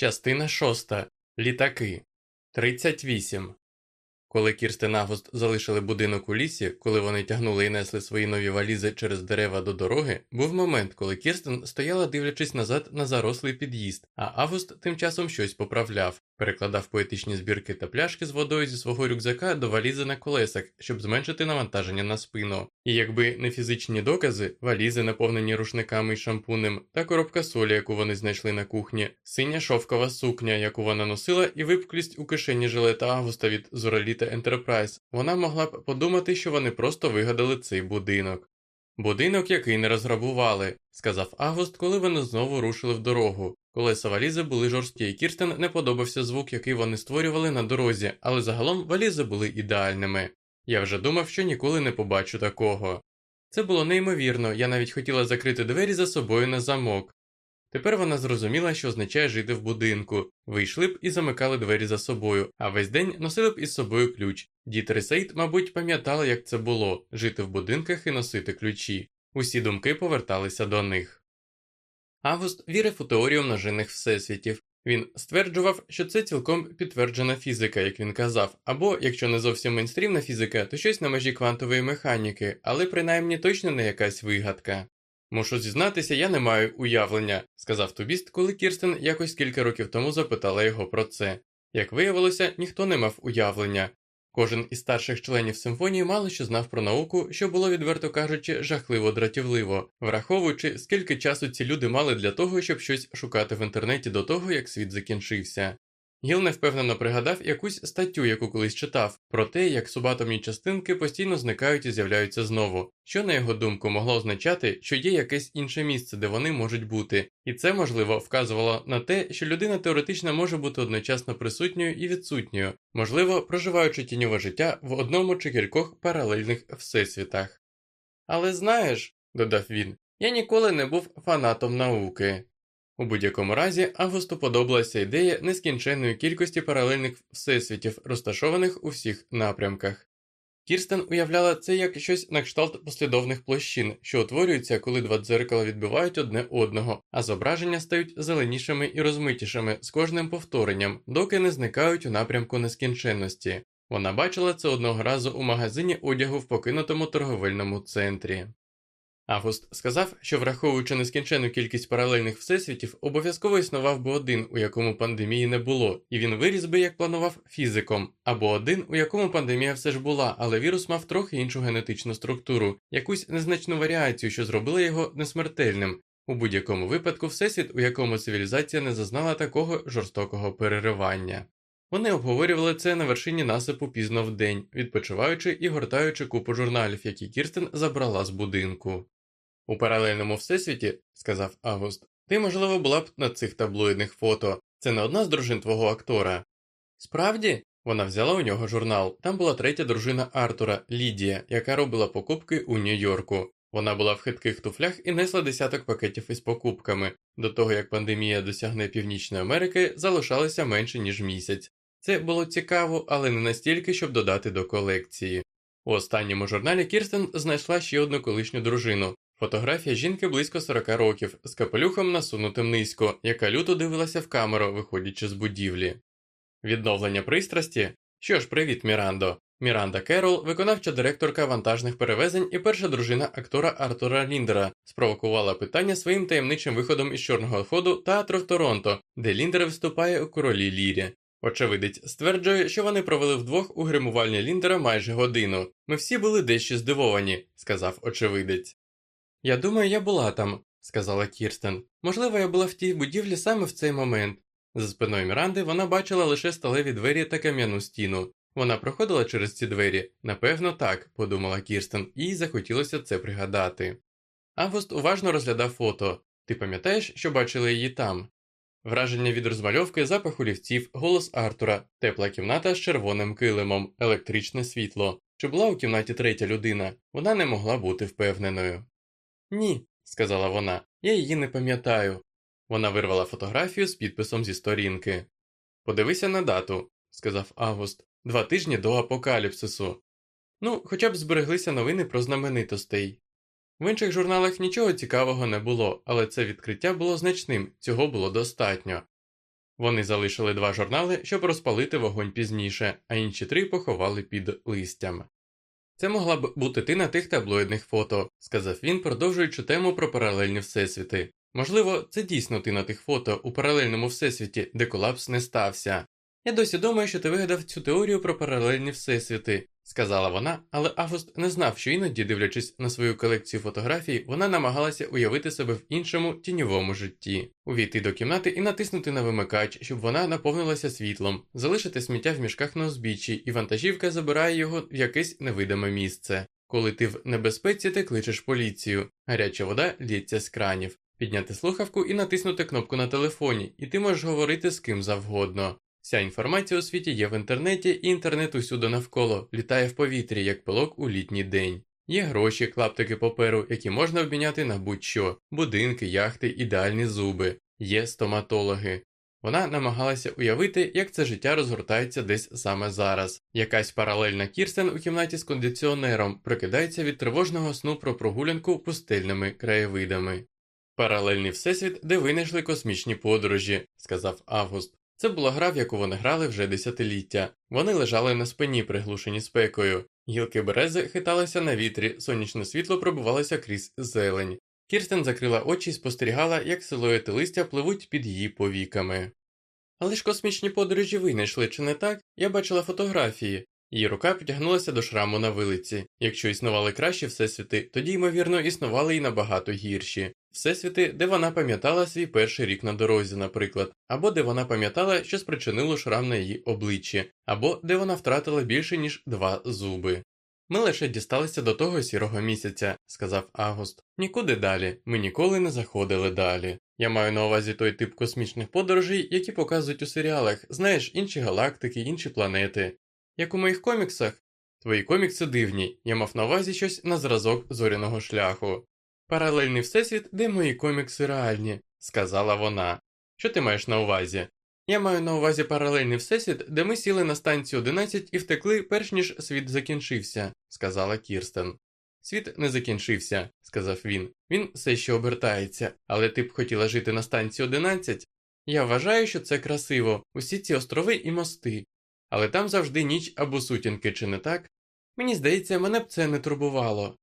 Частина шоста. Літаки. 38. Коли Кірстен Агуст залишили будинок у лісі, коли вони тягнули і несли свої нові валізи через дерева до дороги, був момент, коли Кірстен стояла, дивлячись назад на зарослий під'їзд, а Август тим часом щось поправляв, перекладав поетичні збірки та пляшки з водою зі свого рюкзака до валізи на колесах, щоб зменшити навантаження на спину. І якби не фізичні докази, валізи, наповнені рушниками і шампунем, та коробка солі, яку вони знайшли на кухні, синя шовкова сукня, яку вона носила, і випуклість у кишені жилета Августа від Зораліта Ентерпрайз, вона могла б подумати, що вони просто вигадали цей будинок. Будинок, який не розграбували, сказав Август, коли вони знову рушили в дорогу. Колеса валізи були жорсткі, і Кірстен не подобався звук, який вони створювали на дорозі, але загалом валізи були ідеальними. Я вже думав, що ніколи не побачу такого. Це було неймовірно, я навіть хотіла закрити двері за собою на замок. Тепер вона зрозуміла, що означає жити в будинку, вийшли б і замикали двері за собою, а весь день носили б із собою ключ. Діти Ресейд, мабуть, пам'ятали, як це було жити в будинках і носити ключі. Усі думки поверталися до них. Август вірив у теорію множинних всесвітів. Він стверджував, що це цілком підтверджена фізика, як він казав, або, якщо не зовсім мейнстрімна фізика, то щось на межі квантової механіки, але принаймні точно не якась вигадка. Мушу зізнатися, я не маю уявлення, сказав Тубіст, коли Кірстен якось кілька років тому запитала його про це. Як виявилося, ніхто не мав уявлення. Кожен із старших членів симфонії мало що знав про науку, що було, відверто кажучи, жахливо дратівливо, враховуючи, скільки часу ці люди мали для того, щоб щось шукати в інтернеті до того, як світ закінчився. Гіл невпевнено пригадав якусь статтю, яку колись читав, про те, як субатомні частинки постійно зникають і з'являються знову, що, на його думку, могло означати, що є якесь інше місце, де вони можуть бути, і це, можливо, вказувало на те, що людина теоретично може бути одночасно присутньою і відсутньою, можливо, проживаючи тіньове життя в одному чи кількох паралельних всесвітах. Але знаєш, додав він, я ніколи не був фанатом науки. У будь-якому разі Августу подобалася ідея нескінченної кількості паралельних всесвітів, розташованих у всіх напрямках. Кірстен уявляла це як щось на кшталт послідовних площин, що утворюються, коли два дзеркала відбивають одне одного, а зображення стають зеленішими і розмитішими з кожним повторенням, доки не зникають у напрямку нескінченності. Вона бачила це одного разу у магазині одягу в покинутому торговельному центрі. Август сказав, що, враховуючи нескінченну кількість паралельних всесвітів, обов'язково існував би один, у якому пандемії не було, і він виріс би, як планував, фізиком, або один, у якому пандемія все ж була, але вірус мав трохи іншу генетичну структуру, якусь незначну варіацію, що зробила його несмертельним. У будь-якому випадку, всесвіт, у якому цивілізація не зазнала такого жорстокого переривання. Вони обговорювали це на вершині насипу пізно в день, відпочиваючи і гортаючи купу журналів, які Кірстен забрала з будинку. У паралельному всесвіті, сказав Август, ти, можливо, була б на цих таблоїдних фото. Це не одна з дружин твого актора. Справді, вона взяла у нього журнал. Там була третя дружина Артура, Лідія, яка робила покупки у Нью-Йорку. Вона була в хитких туфлях і несла десяток пакетів із покупками. До того як пандемія досягне Північної Америки, залишалося менше ніж місяць. Це було цікаво, але не настільки, щоб додати до колекції. У останньому журналі Кірстен знайшла ще одну колишню дружину, Фотографія жінки близько 40 років, з капелюхом насунутим низько, яка люто дивилася в камеру, виходячи з будівлі. Відновлення пристрасті? Що ж, привіт, Мірандо. Міранда Керол, виконавча директорка вантажних перевезень і перша дружина актора Артура Ліндера, спровокувала питання своїм таємничим виходом із чорного ходу театру в Торонто, де Ліндер виступає у королі Лірі. Очевидець стверджує, що вони провели вдвох у гримувальні Ліндера майже годину. Ми всі були дещо здивовані, сказав очевидець. Я думаю, я була там, сказала Кірстен. Можливо, я була в тій будівлі саме в цей момент. За спиною Міранди вона бачила лише сталеві двері та кам'яну стіну. Вона проходила через ці двері, напевно, так, подумала Кірстен, і їй захотілося це пригадати. Август уважно розглядав фото. Ти пам'ятаєш, що бачили її там? Враження від розмальовки, запах олівців, голос Артура, тепла кімната з червоним килимом, електричне світло. Чи була у кімнаті третя людина? Вона не могла бути впевненою. Ні, сказала вона, я її не пам'ятаю. Вона вирвала фотографію з підписом зі сторінки. Подивися на дату, сказав Август, два тижні до апокаліпсису. Ну, хоча б збереглися новини про знаменитостей. В інших журналах нічого цікавого не було, але це відкриття було значним, цього було достатньо. Вони залишили два журнали, щоб розпалити вогонь пізніше, а інші три поховали під листям. Це могла б бути ти на тих таблоїдних фото, сказав він, продовжуючи тему про паралельні всесвіти. Можливо, це дійсно ти на тих фото у паралельному всесвіті, де колапс не стався. Я досі думаю, що ти вигадав цю теорію про паралельні всесвіти, сказала вона, але Август не знав, що іноді, дивлячись на свою колекцію фотографій, вона намагалася уявити себе в іншому тіньовому житті, увійти до кімнати і натиснути на вимикач, щоб вона наповнилася світлом, залишити сміття в мішках на узбіччі, і вантажівка забирає його в якесь невидиме місце. Коли ти в небезпеці, ти кличеш поліцію, гаряча вода лється з кранів, підняти слухавку і натиснути кнопку на телефоні, і ти можеш говорити з ким завгодно. Вся інформація у світі є в інтернеті, і інтернет усюди навколо літає в повітрі, як пилок у літній день. Є гроші, клаптики паперу, які можна обміняти на будь-що, будинки, яхти, ідеальні зуби, є стоматологи. Вона намагалася уявити, як це життя розгортається десь саме зараз. Якась паралельна Кірстен у кімнаті з кондиціонером прокидається від тривожного сну про прогулянку пустельними краєвидами. Паралельний всесвіт, де винайшли космічні подорожі, сказав Август. Це була гра, в яку вони грали вже десятиліття. Вони лежали на спині, приглушені спекою. Гілки берези хиталися на вітрі, сонячне світло пробувалося крізь зелень. Кірстен закрила очі і спостерігала, як силуети листя пливуть під її повіками. Але ж космічні подорожі винайшли, чи не так? Я бачила фотографії. Її рука потягнулася до шраму на вилиці. Якщо існували кращі всесвіти, тоді, ймовірно, існували й набагато гірші. Всесвіти, де вона пам'ятала свій перший рік на дорозі, наприклад, або де вона пам'ятала, що спричинило шрам на її обличчі, або де вона втратила більше, ніж два зуби. Ми лише дісталися до того сірого місяця, сказав Агуст. Нікуди далі, ми ніколи не заходили далі. Я маю на увазі той тип космічних подорожей, які показують у серіалах, знаєш, інші галактики, інші планети. Як у моїх коміксах, твої комікси дивні, я мав на увазі щось на зразок зоряного шляху. Паралельний всесвіт, де мої комікси реальні, сказала вона. Що ти маєш на увазі? Я маю на увазі паралельний всесвіт, де ми сіли на станцію 11 і втекли, перш ніж світ закінчився, сказала Кірстен. Світ не закінчився, сказав він. Він все ще обертається, але ти б хотіла жити на станції 11? Я вважаю, що це красиво, усі ці острови і мости. Але там завжди ніч або сутінки, чи не так? Мені здається, мене б це не турбувало.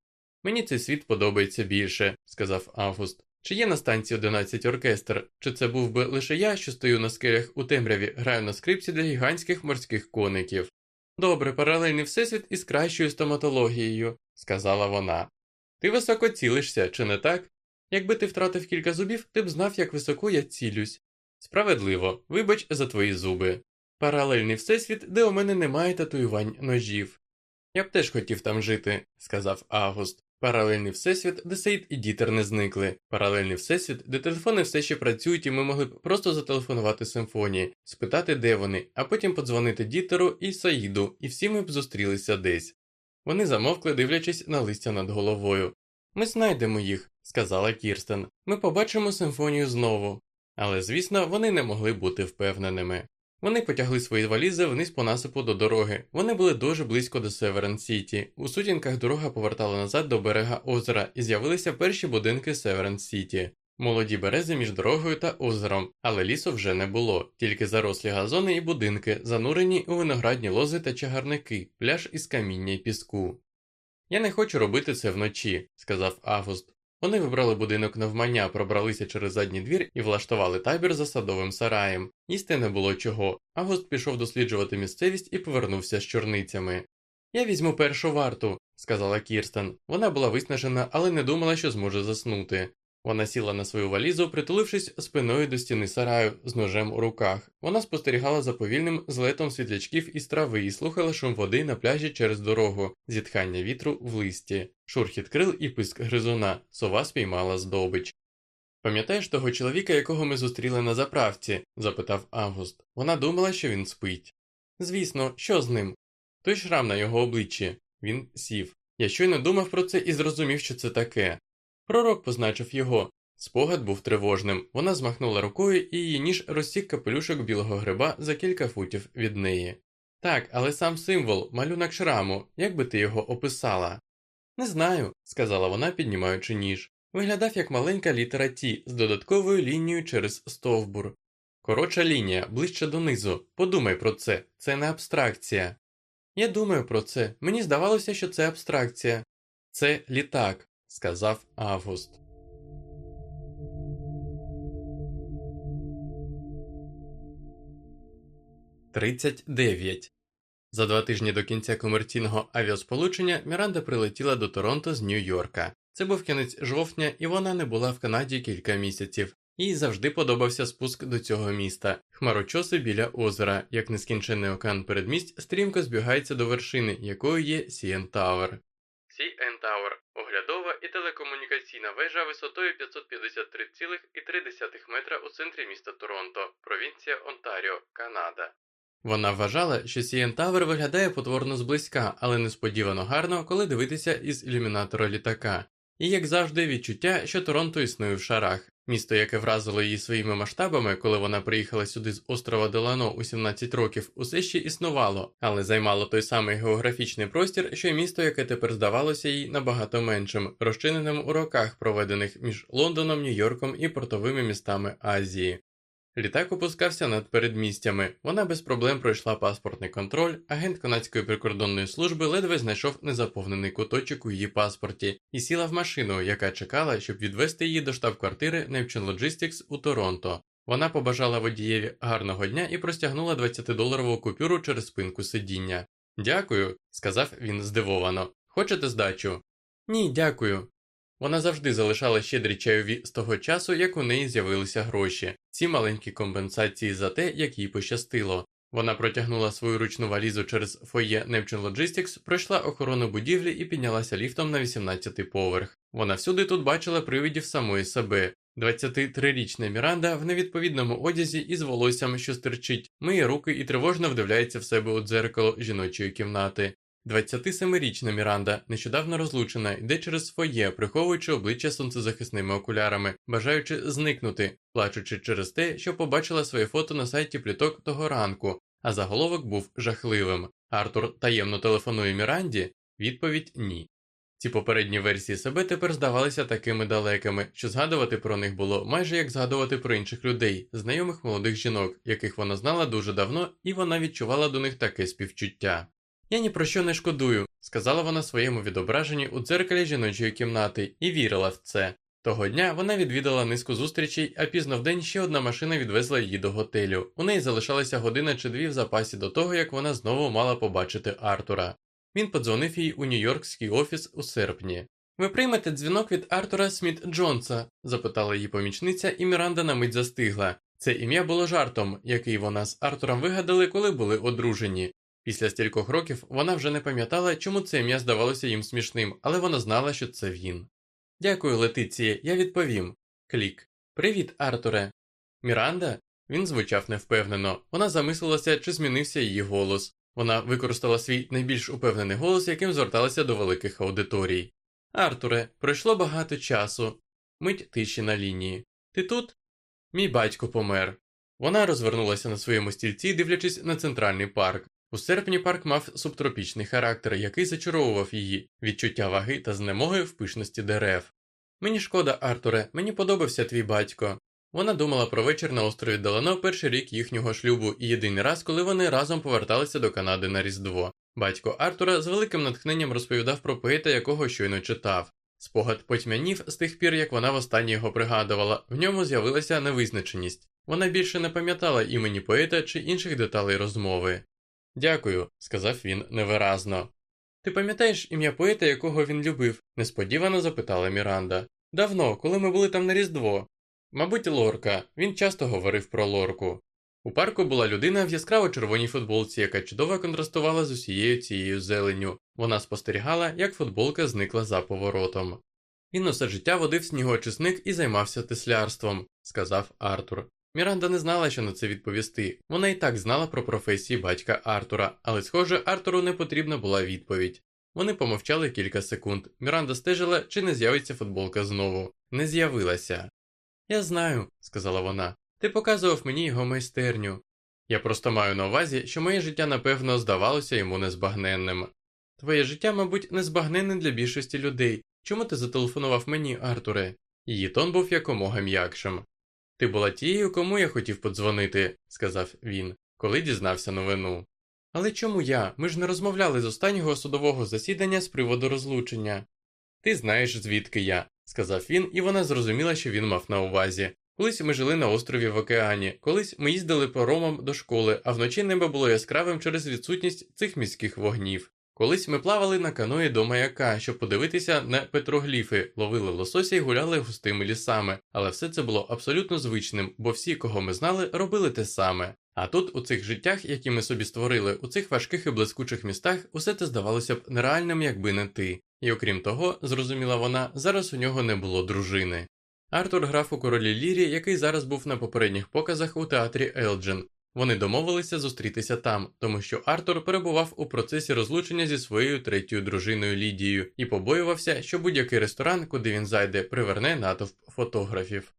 Мені цей світ подобається більше, сказав Август. Чи є на станції 11 оркестр, чи це був би лише я, що стою на скелях у темряві, граю на скрипці для гігантських морських коників? Добре, паралельний всесвіт із кращою стоматологією, сказала вона. Ти високо цілишся, чи не так? Якби ти втратив кілька зубів, ти б знав, як високо я цілюсь. Справедливо, вибач за твої зуби. Паралельний всесвіт, де у мене немає татуювань ножів. Я б теж хотів там жити, сказав Август. Паралельний всесвіт, де Сейд і Дітер не зникли. Паралельний всесвіт, де телефони все ще працюють, і ми могли б просто зателефонувати симфонії, спитати, де вони, а потім подзвонити Дітеру і Саїду, і всі ми б зустрілися десь. Вони замовкли, дивлячись на листя над головою. Ми знайдемо їх, сказала Кірстен. Ми побачимо симфонію знову. Але, звісно, вони не могли бути впевненими. Вони потягли свої валізи вниз по насипу до дороги. Вони були дуже близько до Северен Сіті. У сутінках дорога повертала назад до берега озера, і з'явилися перші будинки Северен Сіті. Молоді берези між дорогою та озером, але лісу вже не було, тільки зарослі газони і будинки, занурені у виноградні лози та чагарники, пляж із каміння й піску. Я не хочу робити це вночі, сказав Август. Вони вибрали будинок навмання, пробралися через задній двір і влаштували табір за садовим сараєм. Їсти не було чого. Август пішов досліджувати місцевість і повернувся з чорницями. Я візьму першу варту, сказала Кірстен. Вона була виснажена, але не думала, що зможе заснути. Вона сіла на свою валізу, притулившись спиною до стіни сараю з ножем у руках. Вона спостерігала за повільним злетом світлячків із трави і слухала шум води на пляжі через дорогу, зітхання вітру в листі, шурхіт крил і писк гризуна. Сова спіймала здобич. Пам'ятаєш того чоловіка, якого ми зустріли на заправці? запитав Август. Вона думала, що він спить. Звісно, що з ним? Той шрам на його обличчі. Він сів. Я щойно думав про це і зрозумів, що це таке. Пророк позначив його. Спогад був тривожним. Вона змахнула рукою і її ніж розсік капелюшок білого гриба за кілька футів від неї. Так, але сам символ, малюнок шраму, як би ти його описала? Не знаю, сказала вона, піднімаючи ніж. Виглядав як маленька літера Ті з додатковою лінією через стовбур. Коротша лінія, ближче донизу. Подумай про це, це не абстракція. Я думаю про це. Мені здавалося, що це абстракція. Це літак, сказав Август. Тридцять дев'ять. За два тижні до кінця комерційного авіасполучення Міранда прилетіла до Торонто з Нью-Йорка. Це був кінець жовтня, і вона не була в Канаді кілька місяців. Їй завжди подобався спуск до цього міста, хмарочоси біля озера, як нескінченний океан передмість стрімко збігається до вершини, якою є Сієн Тауер. Сієн Тауер – телекомунікаційна вежа висотою 553,3 метра у центрі міста Торонто, провінція Онтаріо, Канада. Вона вважала, що Сієн Тавер виглядає потворно зблизька, але несподівано гарно, коли дивитися із ілюмінатора літака. І, як завжди, відчуття, що Торонто існує в шарах. Місто, яке вразило її своїми масштабами, коли вона приїхала сюди з острова Делано у 17 років, усе ще існувало, але займало той самий географічний простір, що й місто, яке тепер здавалося їй набагато меншим, розчиненим у роках, проведених між Лондоном, Нью-Йорком і портовими містами Азії. Літак опускався над передмістями. Вона без проблем пройшла паспортний контроль. Агент канадської прикордонної служби ледве знайшов незаповнений куточок у її паспорті і сіла в машину, яка чекала, щоб відвести її до штаб-квартири Neptune Logistics у Торонто. Вона побажала водієві гарного дня і простягнула 20-доларову купюру через спинку сидіння. Дякую, сказав він здивовано. Хочете здачу? Ні, дякую. Вона завжди залишала щедрі чайові з того часу, як у неї з'явилися гроші, ці маленькі компенсації за те, як їй пощастило. Вона протягнула свою ручну валізу через фоє Neptune Logistics, пройшла охорону будівлі і піднялася ліфтом на 18-й поверх. Вона всюди тут бачила привидів самої себе. 23-річна Міранда в невідповідному одязі із волоссям, що стирчить, миє руки і тривожно вдивляється в себе у дзеркало жіночої кімнати. 27-річна Міранда, нещодавно розлучена, йде через своє, приховуючи обличчя сонцезахисними окулярами, бажаючи зникнути, плачучи через те, що побачила своє фото на сайті пліток того ранку, а заголовок був жахливим. Артур таємно телефонує Міранді? Відповідь ні. Ці попередні версії себе тепер здавалися такими далекими, що згадувати про них було майже як згадувати про інших людей, знайомих молодих жінок, яких вона знала дуже давно, і вона відчувала до них таке співчуття. Я ні про що не шкодую, сказала вона своєму відображенні у дзеркалі жіночої кімнати, і вірила в це. Того дня вона відвідала низку зустрічей, а пізно вдень ще одна машина відвезла її до готелю. У неї залишалася година чи дві в запасі до того, як вона знову мала побачити Артура. Він подзвонив їй у Нью-Йоркський офіс у серпні. Ви приймете дзвінок від Артура Сміт Джонса? запитала її помічниця, і Міранда на мить застигла. Це ім'я було жартом, який вона з Артуром вигадали, коли були одружені. Після стількох років вона вже не пам'ятала, чому це ім'я здавалося їм смішним, але вона знала, що це він. Дякую, Летиціє, я відповім. Клік. Привіт, Артуре. Міранда? Він звучав невпевнено. Вона замислилася, чи змінився її голос. Вона використала свій найбільш упевнений голос, яким зверталася до великих аудиторій. Артуре, пройшло багато часу. Мить тиші на лінії. Ти тут? Мій батько помер. Вона розвернулася на своєму стільці, дивлячись на центральний парк. У серпні парк мав субтропічний характер, який зачаровував її відчуття ваги та знемоги в пишності дерев. Мені шкода, Артуре, мені подобався твій батько. Вона думала про вечір на острові Делано перший рік їхнього шлюбу і єдиний раз, коли вони разом поверталися до Канади на Різдво. Батько Артура з великим натхненням розповідав про поета, якого щойно читав. Спогад потьмянів з тих пір, як вона востаннє його пригадувала, в ньому з'явилася невизначеність. Вона більше не пам'ятала імені поета чи інших деталей розмови. Дякую, сказав він невиразно. Ти пам'ятаєш ім'я поета, якого він любив? несподівано запитала Міранда. Давно, коли ми були там на Різдво. Мабуть, Лорка, він часто говорив про Лорку. У парку була людина в яскраво червоній футболці, яка чудово контрастувала з усією цією зеленню. Вона спостерігала, як футболка зникла за поворотом. Він усе життя водив снігоочисник і займався теслярством, сказав Артур. Міранда не знала, що на це відповісти. Вона і так знала про професії батька Артура, але, схоже, Артуру не потрібна була відповідь. Вони помовчали кілька секунд. Міранда стежила, чи не з'явиться футболка знову. Не з'явилася. Я знаю, сказала вона. Ти показував мені його майстерню. Я просто маю на увазі, що моє життя, напевно, здавалося йому незбагненним. Твоє життя, мабуть, незбагненне для більшості людей. Чому ти зателефонував мені, Артуре? Її тон був якомога м'якшим. Ти була тією, кому я хотів подзвонити, сказав він, коли дізнався новину. Але чому я? Ми ж не розмовляли з останнього судового засідання з приводу розлучення. Ти знаєш, звідки я, сказав він, і вона зрозуміла, що він мав на увазі. Колись ми жили на острові в океані, колись ми їздили паромом до школи, а вночі небо було яскравим через відсутність цих міських вогнів. Колись ми плавали на каної до маяка, щоб подивитися на петрогліфи, ловили лосося і гуляли густими лісами, але все це було абсолютно звичним, бо всі, кого ми знали, робили те саме. А тут, у цих життях, які ми собі створили, у цих важких і блискучих містах, усе це здавалося б нереальним, якби не ти. І окрім того, зрозуміла вона, зараз у нього не було дружини. Артур грав у королі Лірі, який зараз був на попередніх показах у театрі Елджен. Вони домовилися зустрітися там, тому що Артур перебував у процесі розлучення зі своєю третьою дружиною Лідією і побоювався, що будь-який ресторан, куди він зайде, приверне натовп фотографів.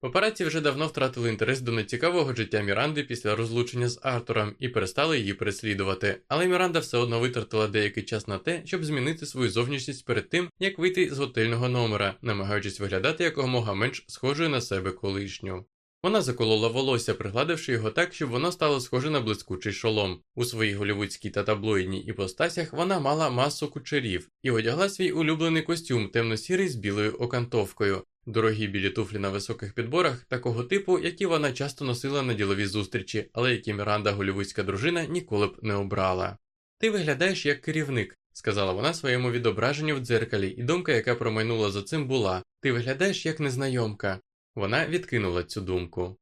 Папараці вже давно втратили інтерес до нецікавого життя Міранди після розлучення з Артуром і перестали її переслідувати, але Міранда все одно витратила деякий час на те, щоб змінити свою зовнішність перед тим, як вийти з готельного номера, намагаючись виглядати якомога менш схожою на себе колишню. Вона заколола волосся, пригладивши його так, щоб воно стало схоже на блискучий шолом. У своїй голівудській та таблоїдній іпостасях вона мала масу кучерів і одягла свій улюблений костюм темно-сірий з білою окантовкою, дорогі білі туфлі на високих підборах, такого типу, які вона часто носила на ділові зустрічі, але які Міранда голівудська дружина ніколи б не обрала. Ти виглядаєш як керівник, сказала вона своєму відображенню в дзеркалі, і думка, яка промайнула за цим, була ти виглядаєш як незнайомка. Вона відкинула цю думку.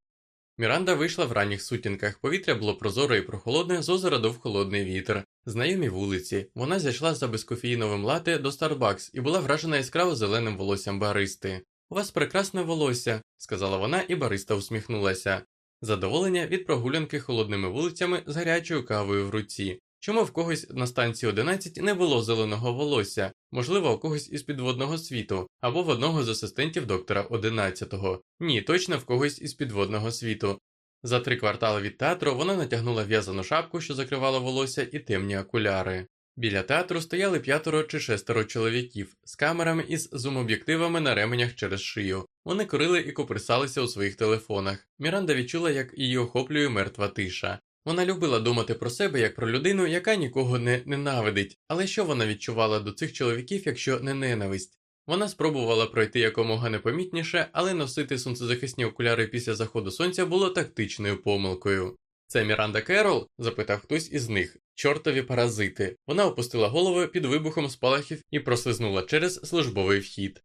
Міранда вийшла в ранніх сутінках, повітря було прозоре і прохолодне, з озера дов холодний вітер, знайомі вулиці. Вона зайшла за безкофеїновим лати до Starbucks і була вражена яскраво зеленим волоссям баристи. У вас прекрасне волосся, сказала вона, і бариста усміхнулася. Задоволення від прогулянки холодними вулицями з гарячою кавою в руці. Чому в когось на станції 11 не було зеленого волосся, можливо, у когось із підводного світу, або в одного з асистентів доктора 11-го. Ні, точно в когось із підводного світу. За три квартали від театру вона натягнула в'язану шапку, що закривала волосся, і темні окуляри. Біля театру стояли п'ятеро чи шестеро чоловіків з камерами із зум-об'єктивами на ременях через шию. Вони курили і коприсалися у своїх телефонах. Міранда відчула, як її охоплює мертва тиша. Вона любила думати про себе як про людину, яка нікого не ненавидить, але що вона відчувала до цих чоловіків, якщо не ненависть? Вона спробувала пройти якомога непомітніше, але носити сонцезахисні окуляри після заходу сонця було тактичною помилкою. Це Міранда Керол? запитав хтось із них. Чортові паразити. Вона опустила голову під вибухом спалахів і прослизнула через службовий вхід.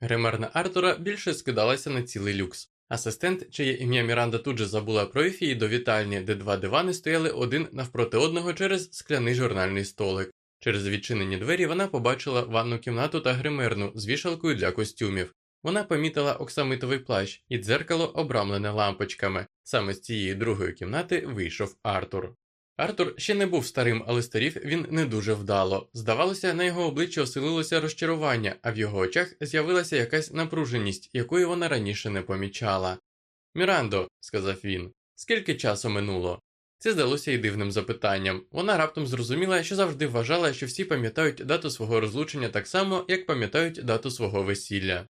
Гримерна Артура більше скидалася на цілий люкс. Асистент, чиє ім'я Міранда тут же забула про ефії до вітальні, де два дивани стояли один навпроти одного через скляний журнальний столик. Через відчинені двері вона побачила ванну кімнату та гримерну з вішалкою для костюмів. Вона помітила оксамитовий плащ і дзеркало, обрамлене лампочками. Саме з цієї другої кімнати вийшов Артур. Артур ще не був старим, але старів він не дуже вдало. Здавалося, на його обличчі оселилося розчарування, а в його очах з'явилася якась напруженість, якої вона раніше не помічала. Мірандо, сказав він, скільки часу минуло? Це здалося й дивним запитанням. Вона раптом зрозуміла, що завжди вважала, що всі пам'ятають дату свого розлучення так само, як пам'ятають дату свого весілля.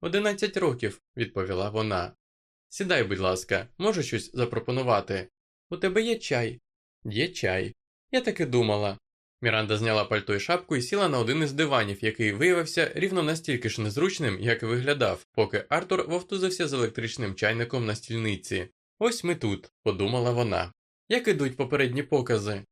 Одинадцять років, відповіла вона. Сідай, будь ласка, можу щось запропонувати. У тебе є чай. Є чай. Я таки думала. Міранда зняла пальто і шапку і сіла на один із диванів, який виявився рівно настільки ж незручним, як і виглядав, поки Артур вовтузився з електричним чайником на стільниці. Ось ми тут, подумала вона. Як ідуть попередні покази?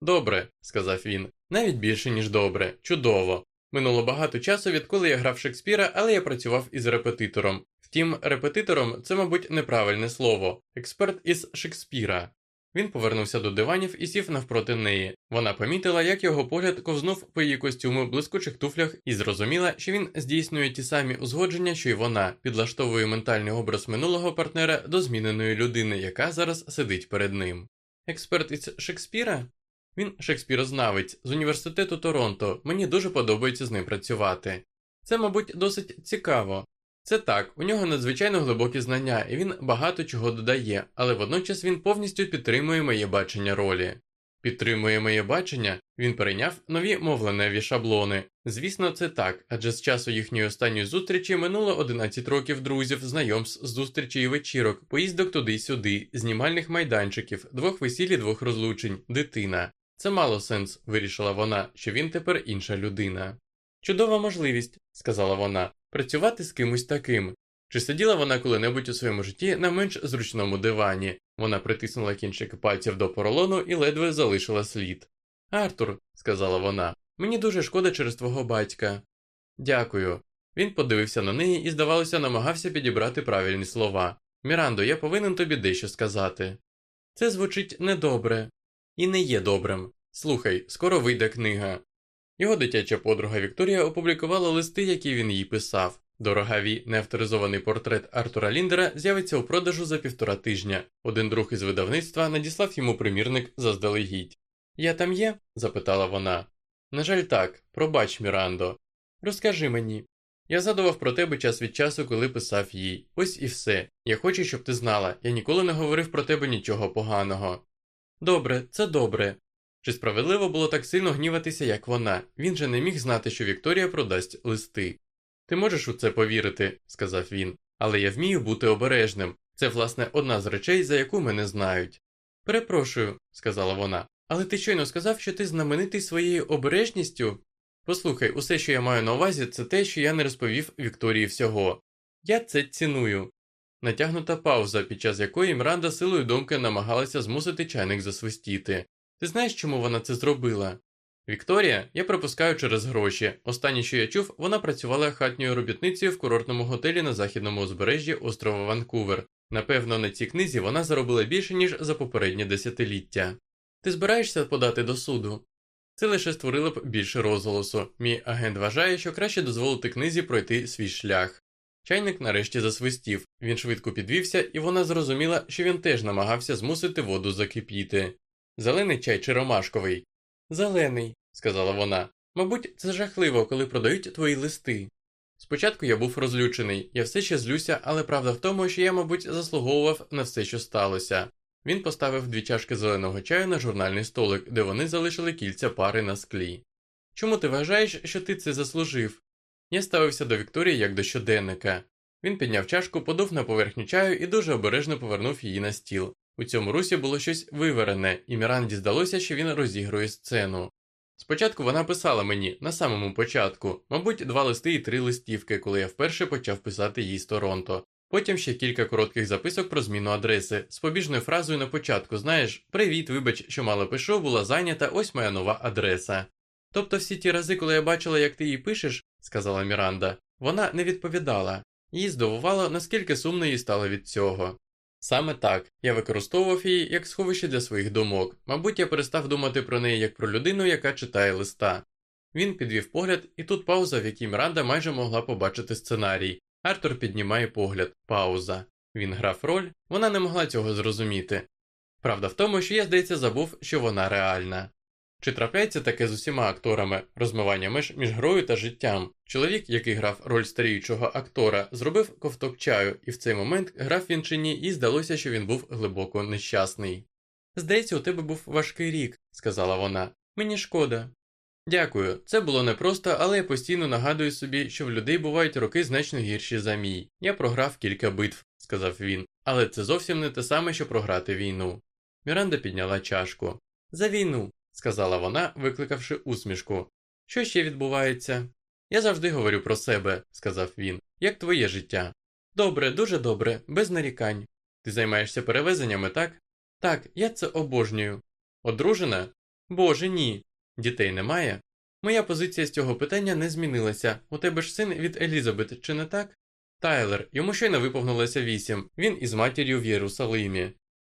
Добре, сказав він, навіть більше, ніж добре, чудово. Минуло багато часу, відколи я грав Шекспіра, але я працював із репетитором. Втім, репетитором це, мабуть, неправильне слово, експерт із Шекспіра. Він повернувся до диванів і сів навпроти неї. Вона помітила, як його погляд ковзнув по її костюму в блискучих туфлях, і зрозуміла, що він здійснює ті самі узгодження, що й вона, підлаштовує ментальний образ минулого партнера до зміненої людини, яка зараз сидить перед ним. Експерт із Шекспіра? Він шекспірознавець з університету Торонто. Мені дуже подобається з ним працювати. Це, мабуть, досить цікаво. Це так, у нього надзвичайно глибокі знання, і він багато чого додає, але водночас він повністю підтримує моє бачення ролі. підтримує моє бачення, він перейняв нові мовленеві шаблони. Звісно, це так, адже з часу їхньої останньої зустрічі минуло 11 років друзів, знайомств, зустрічей і вечірок, поїздок туди-сюди, знімальних майданчиків, двох весіль і двох розлучень, дитина. Це мало сенс, вирішила вона, що він тепер інша людина. Чудова можливість, сказала вона, працювати з кимось таким. Чи сиділа вона коли-небудь у своєму житті на менш зручному дивані? Вона притиснула кінчики пальців до поролону і ледве залишила слід. Артур, сказала вона, мені дуже шкода через твого батька. Дякую. Він подивився на неї і, здавалося, намагався підібрати правильні слова. Мірандо, я повинен тобі дещо сказати. Це звучить недобре. І не є добрим. Слухай, скоро вийде книга. Його дитяча подруга Вікторія опублікувала листи, які він їй писав. Дорогаві неавторизований портрет Артура Ліндера з'явиться у продажу за півтора тижня. Один друг із видавництва надіслав йому примірник заздалегідь. Я там є? запитала вона. На жаль, так, пробач, Мірандо. Розкажи мені. Я задував про тебе час від часу, коли писав їй. Ось і все. Я хочу, щоб ти знала, я ніколи не говорив про тебе нічого поганого. Добре, це добре. Чи справедливо було так сильно гніватися, як вона? Він же не міг знати, що Вікторія продасть листи. Ти можеш у це повірити, сказав він, але я вмію бути обережним. Це, власне, одна з речей, за яку мене знають. Перепрошую, сказала вона, але ти щойно сказав, що ти знаменитий своєю обережністю. Послухай, усе, що я маю на увазі, це те, що я не розповів Вікторії всього. Я це ціную. Натягнута пауза, під час якої Мранда силою думки намагалася змусити чайник засвистіти. Ти знаєш, чому вона це зробила? Вікторія, я припускаю через гроші. Останнє, що я чув, вона працювала хатньою робітницею в курортному готелі на західному узбережжі острова Ванкувер. Напевно, на цій книзі вона заробила більше, ніж за попереднє десятиліття. Ти збираєшся подати до суду? Це лише створило б більше розголосу. Мій агент вважає, що краще дозволити книзі пройти свій шлях. Чайник нарешті засвистів, він швидко підвівся, і вона зрозуміла, що він теж намагався змусити воду закипіти. Зелений чай чи ромашковий? Зелений, сказала вона. Мабуть, це жахливо, коли продають твої листи. Спочатку я був розлючений, я все ще злюся, але правда в тому, що я, мабуть, заслуговував на все, що сталося. Він поставив дві чашки зеленого чаю на журнальний столик, де вони залишили кільця пари на склі. Чому ти вважаєш, що ти це заслужив? Я ставився до Вікторії як до щоденника. Він підняв чашку, подув на поверхню чаю і дуже обережно повернув її на стіл. У цьому русі було щось виверене, і Міранді здалося, що він розігрує сцену. Спочатку вона писала мені на самому початку, мабуть, два листи і три листівки, коли я вперше почав писати їй з Торонто. Потім ще кілька коротких записок про зміну адреси з побіжною фразою на початку, знаєш, привіт, вибач, що мало пишу, була зайнята, ось моя нова адреса. Тобто всі ті рази, коли я бачила, як ти її пишеш, сказала Міранда, вона не відповідала, її здивувало, наскільки сумно їй стало від цього. Саме так, я використовував її як сховище для своїх думок, мабуть, я перестав думати про неї як про людину, яка читає листа. Він підвів погляд, і тут пауза, в якій Міранда майже могла побачити сценарій. Артур піднімає погляд, пауза. Він грав роль, вона не могла цього зрозуміти. Правда в тому, що я, здається, забув, що вона реальна. Чи трапляється таке з усіма акторами розмивання меж між грою та життям? Чоловік, який грав роль старіючого актора, зробив ковток чаю, і в цей момент грав він чи ні, і здалося, що він був глибоко нещасний. Здається, у тебе був важкий рік, сказала вона. Мені шкода. Дякую, це було непросто, але я постійно нагадую собі, що в людей бувають роки значно гірші за мій. Я програв кілька битв, сказав він, але це зовсім не те саме, що програти війну. Міранда підняла чашку. За війну, сказала вона, викликавши усмішку. Що ще відбувається? Я завжди говорю про себе, сказав він, як твоє життя. Добре, дуже добре, без нарікань. Ти займаєшся перевезеннями, так? Так, я це обожнюю. Одружена? Боже, ні. Дітей немає? Моя позиція з цього питання не змінилася. У тебе ж син від Елізабет, чи не так? Тайлер, йому щойно виповнилося вісім, він із матір'ю в Єрусалимі.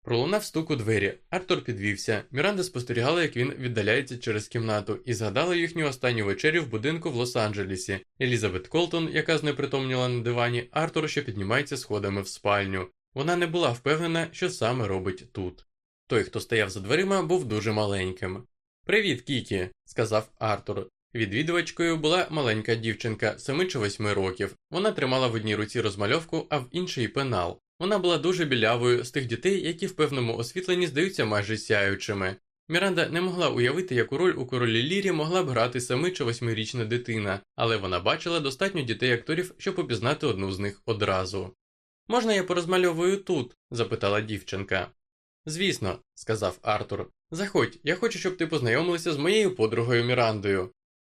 Пролунав стук у двері. Артур підвівся. Міранда спостерігала, як він віддаляється через кімнату, і згадала їхню останню вечерю в будинку в Лос-Анджелесі. Елізабет Колтон, яка знепритомніла на дивані, Артур, що піднімається сходами в спальню. Вона не була впевнена, що саме робить тут. Той, хто стояв за дверима, був дуже маленьким. Привіт, Кікі, сказав Артур. Відвідувачкою була маленька дівчинка, семи чи восьми років. Вона тримала в одній руці розмальовку, а в іншій пенал. Вона була дуже білявою з тих дітей, які в певному освітленні здаються майже сяючими. Міранда не могла уявити, яку роль у королі Лірі могла б грати семи чи восьмирічна дитина, але вона бачила достатньо дітей-акторів, щоб опізнати одну з них одразу. Можна я порозмальовую тут? запитала дівчинка. Звісно, сказав Артур. Заходь, я хочу, щоб ти познайомилася з моєю подругою Мірандою.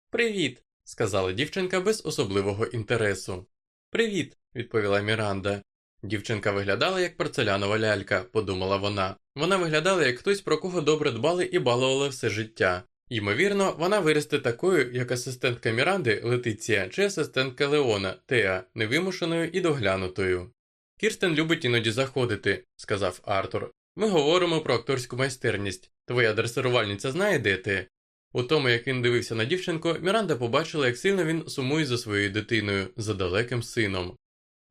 Привіт, сказала дівчинка без особливого інтересу. Привіт, відповіла Міранда. Дівчинка виглядала як порцелянова лялька, подумала вона. Вона виглядала як хтось, про кого добре дбали і балували все життя. Ймовірно, вона виросте такою, як асистентка Міранди Летиція чи асистентка Леона Теа, невимушеною і доглянутою. Кірстен любить іноді заходити, сказав Артур. Ми говоримо про акторську майстерність. Твоя дресирувальниця знає, де ти? У тому, як він дивився на дівчинку, Міранда побачила, як сильно він сумує за своєю дитиною, за далеким сином.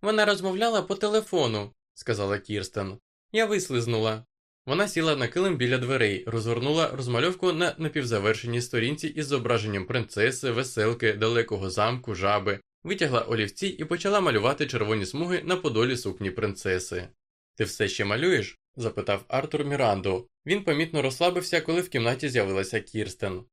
Вона розмовляла по телефону, сказала Кірстен. Я вислизнула. Вона сіла на килим біля дверей, розгорнула розмальовку на напівзавершеній сторінці із зображенням принцеси, веселки, далекого замку, жаби, витягла олівці і почала малювати червоні смуги на подолі сукні принцеси. Ти все ще малюєш? запитав Артур Міранду. Він помітно розслабився, коли в кімнаті з'явилася Кірстен.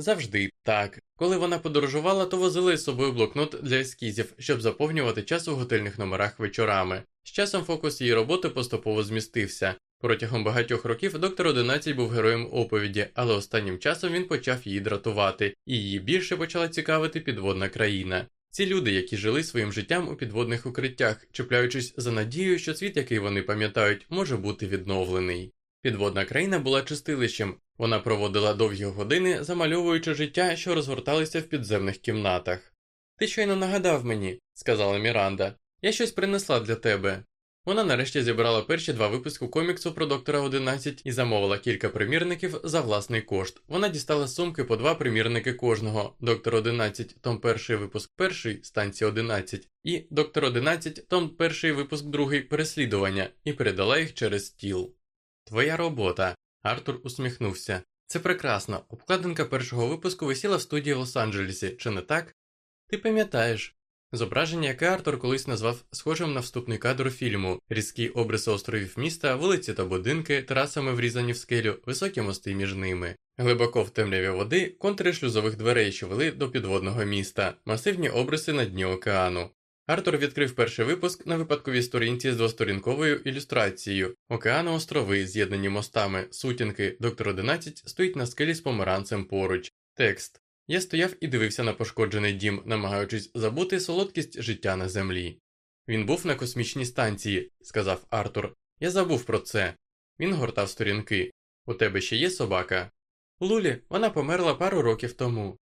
Завжди так. Коли вона подорожувала, то возила із собою блокнот для ескізів, щоб заповнювати час у готельних номерах вечорами. З часом фокус її роботи поступово змістився. Протягом багатьох років доктор 11 був героєм оповіді, але останнім часом він почав її дратувати, і її більше почала цікавити підводна країна. Ці люди, які жили своїм життям у підводних укриттях, чіпляючись за надією, що світ, який вони пам'ятають, може бути відновлений. Підводна країна була чистилищем, вона проводила довгі години, замальовуючи життя, що розгорталися в підземних кімнатах. Ти щойно нагадав мені, сказала Міранда, я щось принесла для тебе. Вона нарешті зібрала перші два випуску коміксу про доктора 11 і замовила кілька примірників за власний кошт. Вона дістала з сумки по два примірники кожного: доктор 11, том перший випуск перший, станція 11, і доктор 11, том перший випуск другий переслідування, і передала їх через стіл. Твоя робота. Артур усміхнувся. Це прекрасно. Обкладинка першого випуску висіла в студії в Лос-Анджелесі, чи не так? Ти пам'ятаєш. Зображення, яке Артур колись назвав схожим на вступний кадр фільму, різкі обриси островів міста, вулиці та будинки, терасами врізані в скелю, високі мости між ними, глибоко в темряві води, контури шлюзових дверей, що вели до підводного міста, масивні обриси на дні океану. Артур відкрив перший випуск на випадковій сторінці з двосторінковою ілюстрацією Океану острови, з'єднані мостами, сутінки, доктор 11 стоїть на скелі з помаранцем поруч. Текст. Я стояв і дивився на пошкоджений дім, намагаючись забути солодкість життя на землі. Він був на космічній станції, сказав Артур. Я забув про це. Він гортав сторінки. У тебе ще є собака? Лулі, вона померла пару років тому.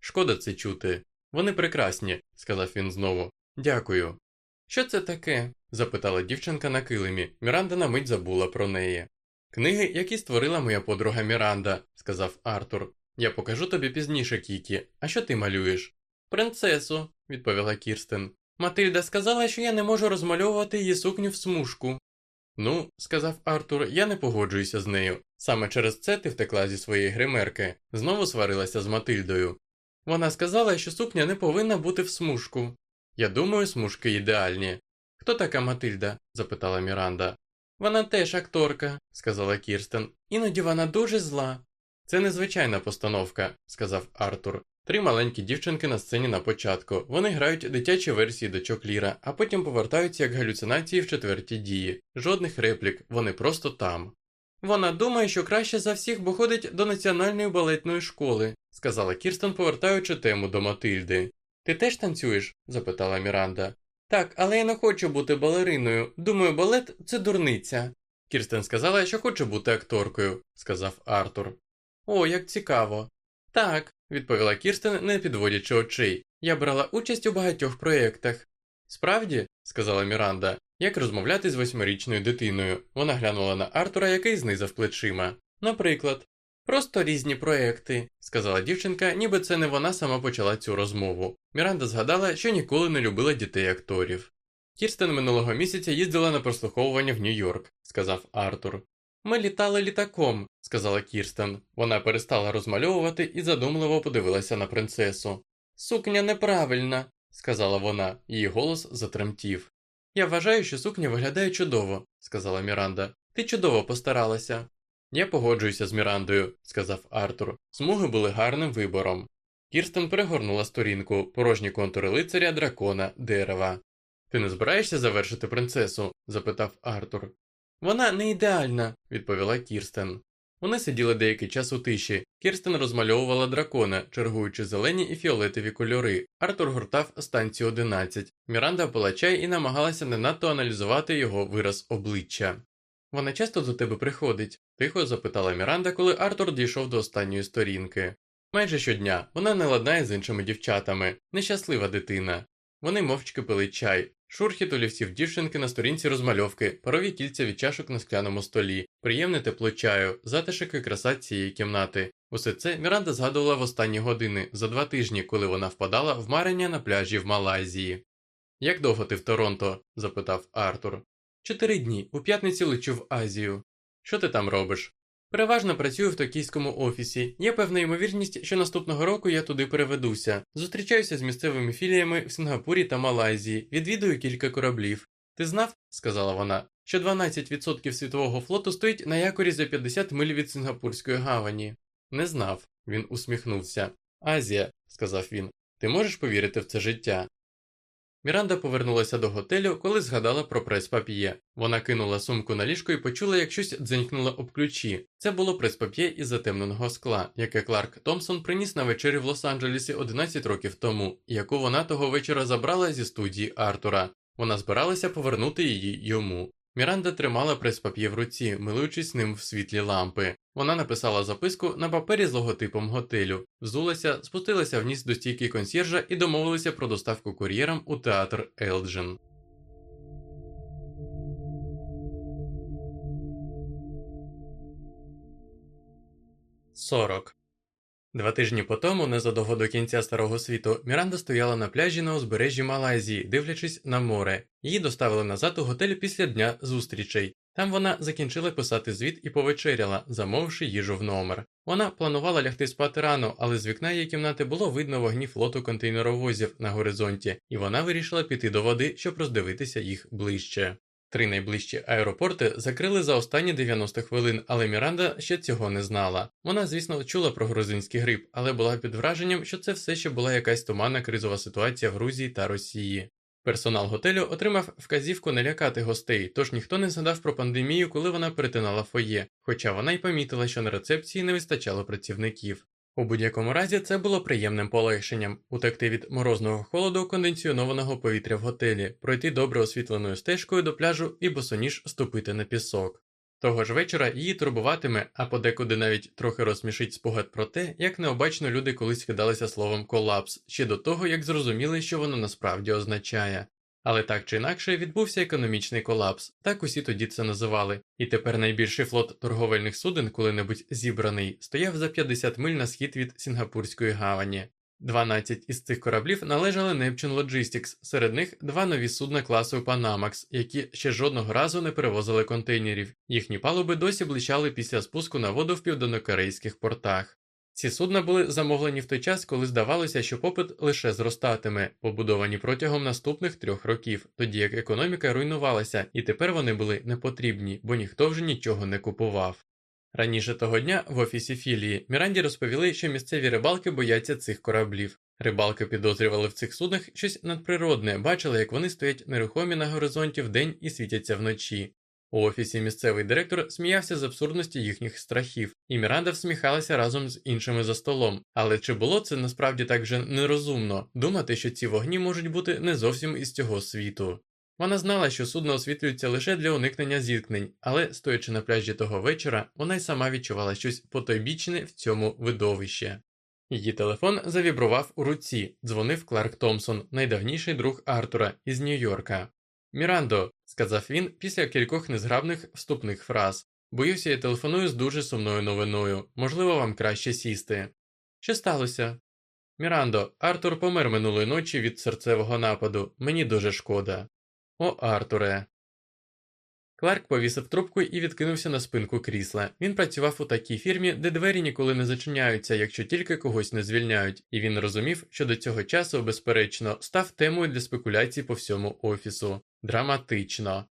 Шкода це чути. Вони прекрасні, сказав він знову. Дякую. Що це таке? запитала дівчинка на килимі. Міранда на мить забула про неї. Книги, які створила моя подруга Міранда, сказав Артур. Я покажу тобі пізніше, Кікі. А що ти малюєш? Принцесу, відповіла Кірстен. Матильда сказала, що я не можу розмальовувати її сукню в смужку. Ну, сказав Артур, я не погоджуюся з нею. Саме через це ти втекла зі своєї гримерки, знову сварилася з Матильдою. Вона сказала, що сукня не повинна бути в смужку. Я думаю, смужки ідеальні. Хто така Матильда? запитала Міранда. Вона теж акторка, сказала Кірстен. Іноді вона дуже зла. Це незвичайна постановка, сказав Артур. Три маленькі дівчинки на сцені на початку. Вони грають дитячі версії дочок Ліра, а потім повертаються як галюцинації в четвертій дії. Жодних реплік, вони просто там. Вона думає, що краще за всіх, бо ходить до національної балетної школи, сказала Кірстен, повертаючи тему до Матильди. Ти теж танцюєш? запитала Міранда. Так, але я не хочу бути балериною. Думаю, балет це дурниця. Кірстен сказала, що хоче бути акторкою, сказав Артур. О, як цікаво. Так, відповіла Кірстен, не підводячи очей. Я брала участь у багатьох проєктах. Справді, сказала Міранда, як розмовляти з восьмирічною дитиною. Вона глянула на Артура, який знизав плечима. Наприклад, просто різні проекти, сказала дівчинка, ніби це не вона сама почала цю розмову. Міранда згадала, що ніколи не любила дітей акторів. Кірстен минулого місяця їздила на прослуховування в Нью-Йорк, сказав Артур. Ми літали літаком, сказала Кірстен. Вона перестала розмальовувати і задумливо подивилася на принцесу. Сукня неправильна, сказала вона, її голос затремтів. Я вважаю, що сукня виглядає чудово, сказала Міранда. Ти чудово постаралася. Я погоджуюся з Мірандою, сказав Артур. Смуги були гарним вибором. Кірстен перегорнула сторінку, порожні контури лицаря, дракона, дерева. Ти не збираєшся завершити принцесу? запитав Артур. Вона не ідеальна, відповіла Кірстен. Вони сиділи деякий час у тиші. Кірстен розмальовувала дракона, чергуючи зелені і фіолетові кольори. Артур гортав станцію 11. Міранда пила чай і намагалася не надто аналізувати його вираз обличчя. Вона часто до тебе приходить? тихо запитала Міранда, коли Артур дійшов до останньої сторінки. Майже щодня вона не ладнає з іншими дівчатами, нещаслива дитина. Вони мовчки пили чай, шурхіт олівців дівчинки на сторінці розмальовки, парові кільця від чашок на скляному столі, приємне тепло чаю, затишок і краса цієї кімнати. Усе це Міранда згадувала в останні години за два тижні, коли вона впадала в марення на пляжі в Малайзії. Як довго ти в Торонто? запитав Артур. Чотири дні. У п'ятниці лечу в Азію. Що ти там робиш? Переважно працюю в токійському офісі. Є певна ймовірність, що наступного року я туди переведуся. Зустрічаюся з місцевими філіями в Сингапурі та Малайзії, відвідую кілька кораблів. Ти знав, сказала вона, що 12% світового флоту стоїть на якорі за 50 миль від Сингапурської гавані. Не знав, він усміхнувся. Азія, сказав він, ти можеш повірити в це життя? Міранда повернулася до готелю, коли згадала про прес-пап'є. Вона кинула сумку на ліжко і почула, як щось дзенькнуло об ключі. Це було прес-пап'є із затемненого скла, яке Кларк Томпсон приніс на вечері в Лос-Анджелесі 11 років тому, яку вона того вечора забрала зі студії Артура. Вона збиралася повернути її йому. Міранда тримала прес-пап'є в руці, милуючись ним в світлі лампи. Вона написала записку на папері з логотипом готелю, взулася, спустилася вниз до стійки консьєржа і домовилася про доставку кур'єрам у театр Елджин. Сорок Два тижні по тому, незадовго до кінця старого світу, Міранда стояла на пляжі на узбережжі Малайзії, дивлячись на море. Її доставили назад у готель після дня зустрічей. Там вона закінчила писати звіт і повечеряла, замовивши їжу в номер. Вона планувала лягти спати рано, але з вікна її кімнати було видно вогні флоту контейнеровозів на горизонті, і вона вирішила піти до води, щоб роздивитися їх ближче. Три найближчі аеропорти закрили за останні 90 хвилин, але Міранда ще цього не знала. Вона, звісно, чула про грузинський грип, але була під враженням, що це все ще була якась туманна кризова ситуація в Грузії та Росії. Персонал готелю отримав вказівку не лякати гостей, тож ніхто не згадав про пандемію, коли вона перетинала фоє, хоча вона й помітила, що на рецепції не вистачало працівників. У будь-якому разі це було приємним полегшенням утекти від морозного холоду конденсіонованого повітря в готелі, пройти добре освітленою стежкою до пляжу і босоніж ступити на пісок. Того ж вечора її турбуватиме, а подекуди навіть трохи розсмішить спогад про те, як необачно люди колись кидалися словом колапс ще до того, як зрозуміли, що воно насправді означає. Але так чи інакше відбувся економічний колапс, так усі тоді це називали, і тепер найбільший флот торговельних суден, коли-небудь зібраний, стояв за 50 миль на схід від Сінгапурської гавані. 12 із цих кораблів належали Neptune Logistics, серед них два нові судна класу Panamax, які ще жодного разу не перевозили контейнерів. Їхні палуби досі блищали після спуску на воду в південнокорейських портах. Ці судна були замовлені в той час, коли здавалося, що попит лише зростатиме, побудовані протягом наступних трьох років, тоді як економіка руйнувалася, і тепер вони були непотрібні, бо ніхто вже нічого не купував. Раніше того дня в офісі філії Міранді розповіли, що місцеві рибалки бояться цих кораблів. Рибалки підозрювали в цих суднах щось надприродне, бачили, як вони стоять нерухомі на горизонті вдень і світяться вночі. У офісі місцевий директор сміявся з абсурдності їхніх страхів, і Міранда всміхалася разом з іншими за столом. Але чи було це насправді так же нерозумно думати, що ці вогні можуть бути не зовсім із цього світу? Вона знала, що судно освітлюється лише для уникнення зіткнень, але, стоячи на пляжі того вечора, вона й сама відчувала щось потойбічне в цьому видовищі. Її телефон завібрував у руці, дзвонив Кларк Томпсон, найдавніший друг Артура із Нью-Йорка. Мірандо, сказав він після кількох незграбних вступних фраз, боюся, я телефоную з дуже сумною новиною, можливо, вам краще сісти. Що сталося? Мірандо, Артур помер минулої ночі від серцевого нападу, мені дуже шкода. О, Артуре. Кларк повісив трубку і відкинувся на спинку крісла. Він працював у такій фірмі, де двері ніколи не зачиняються, якщо тільки когось не звільняють, і він розумів, що до цього часу, безперечно, став темою для спекуляцій по всьому офісу. Драматично.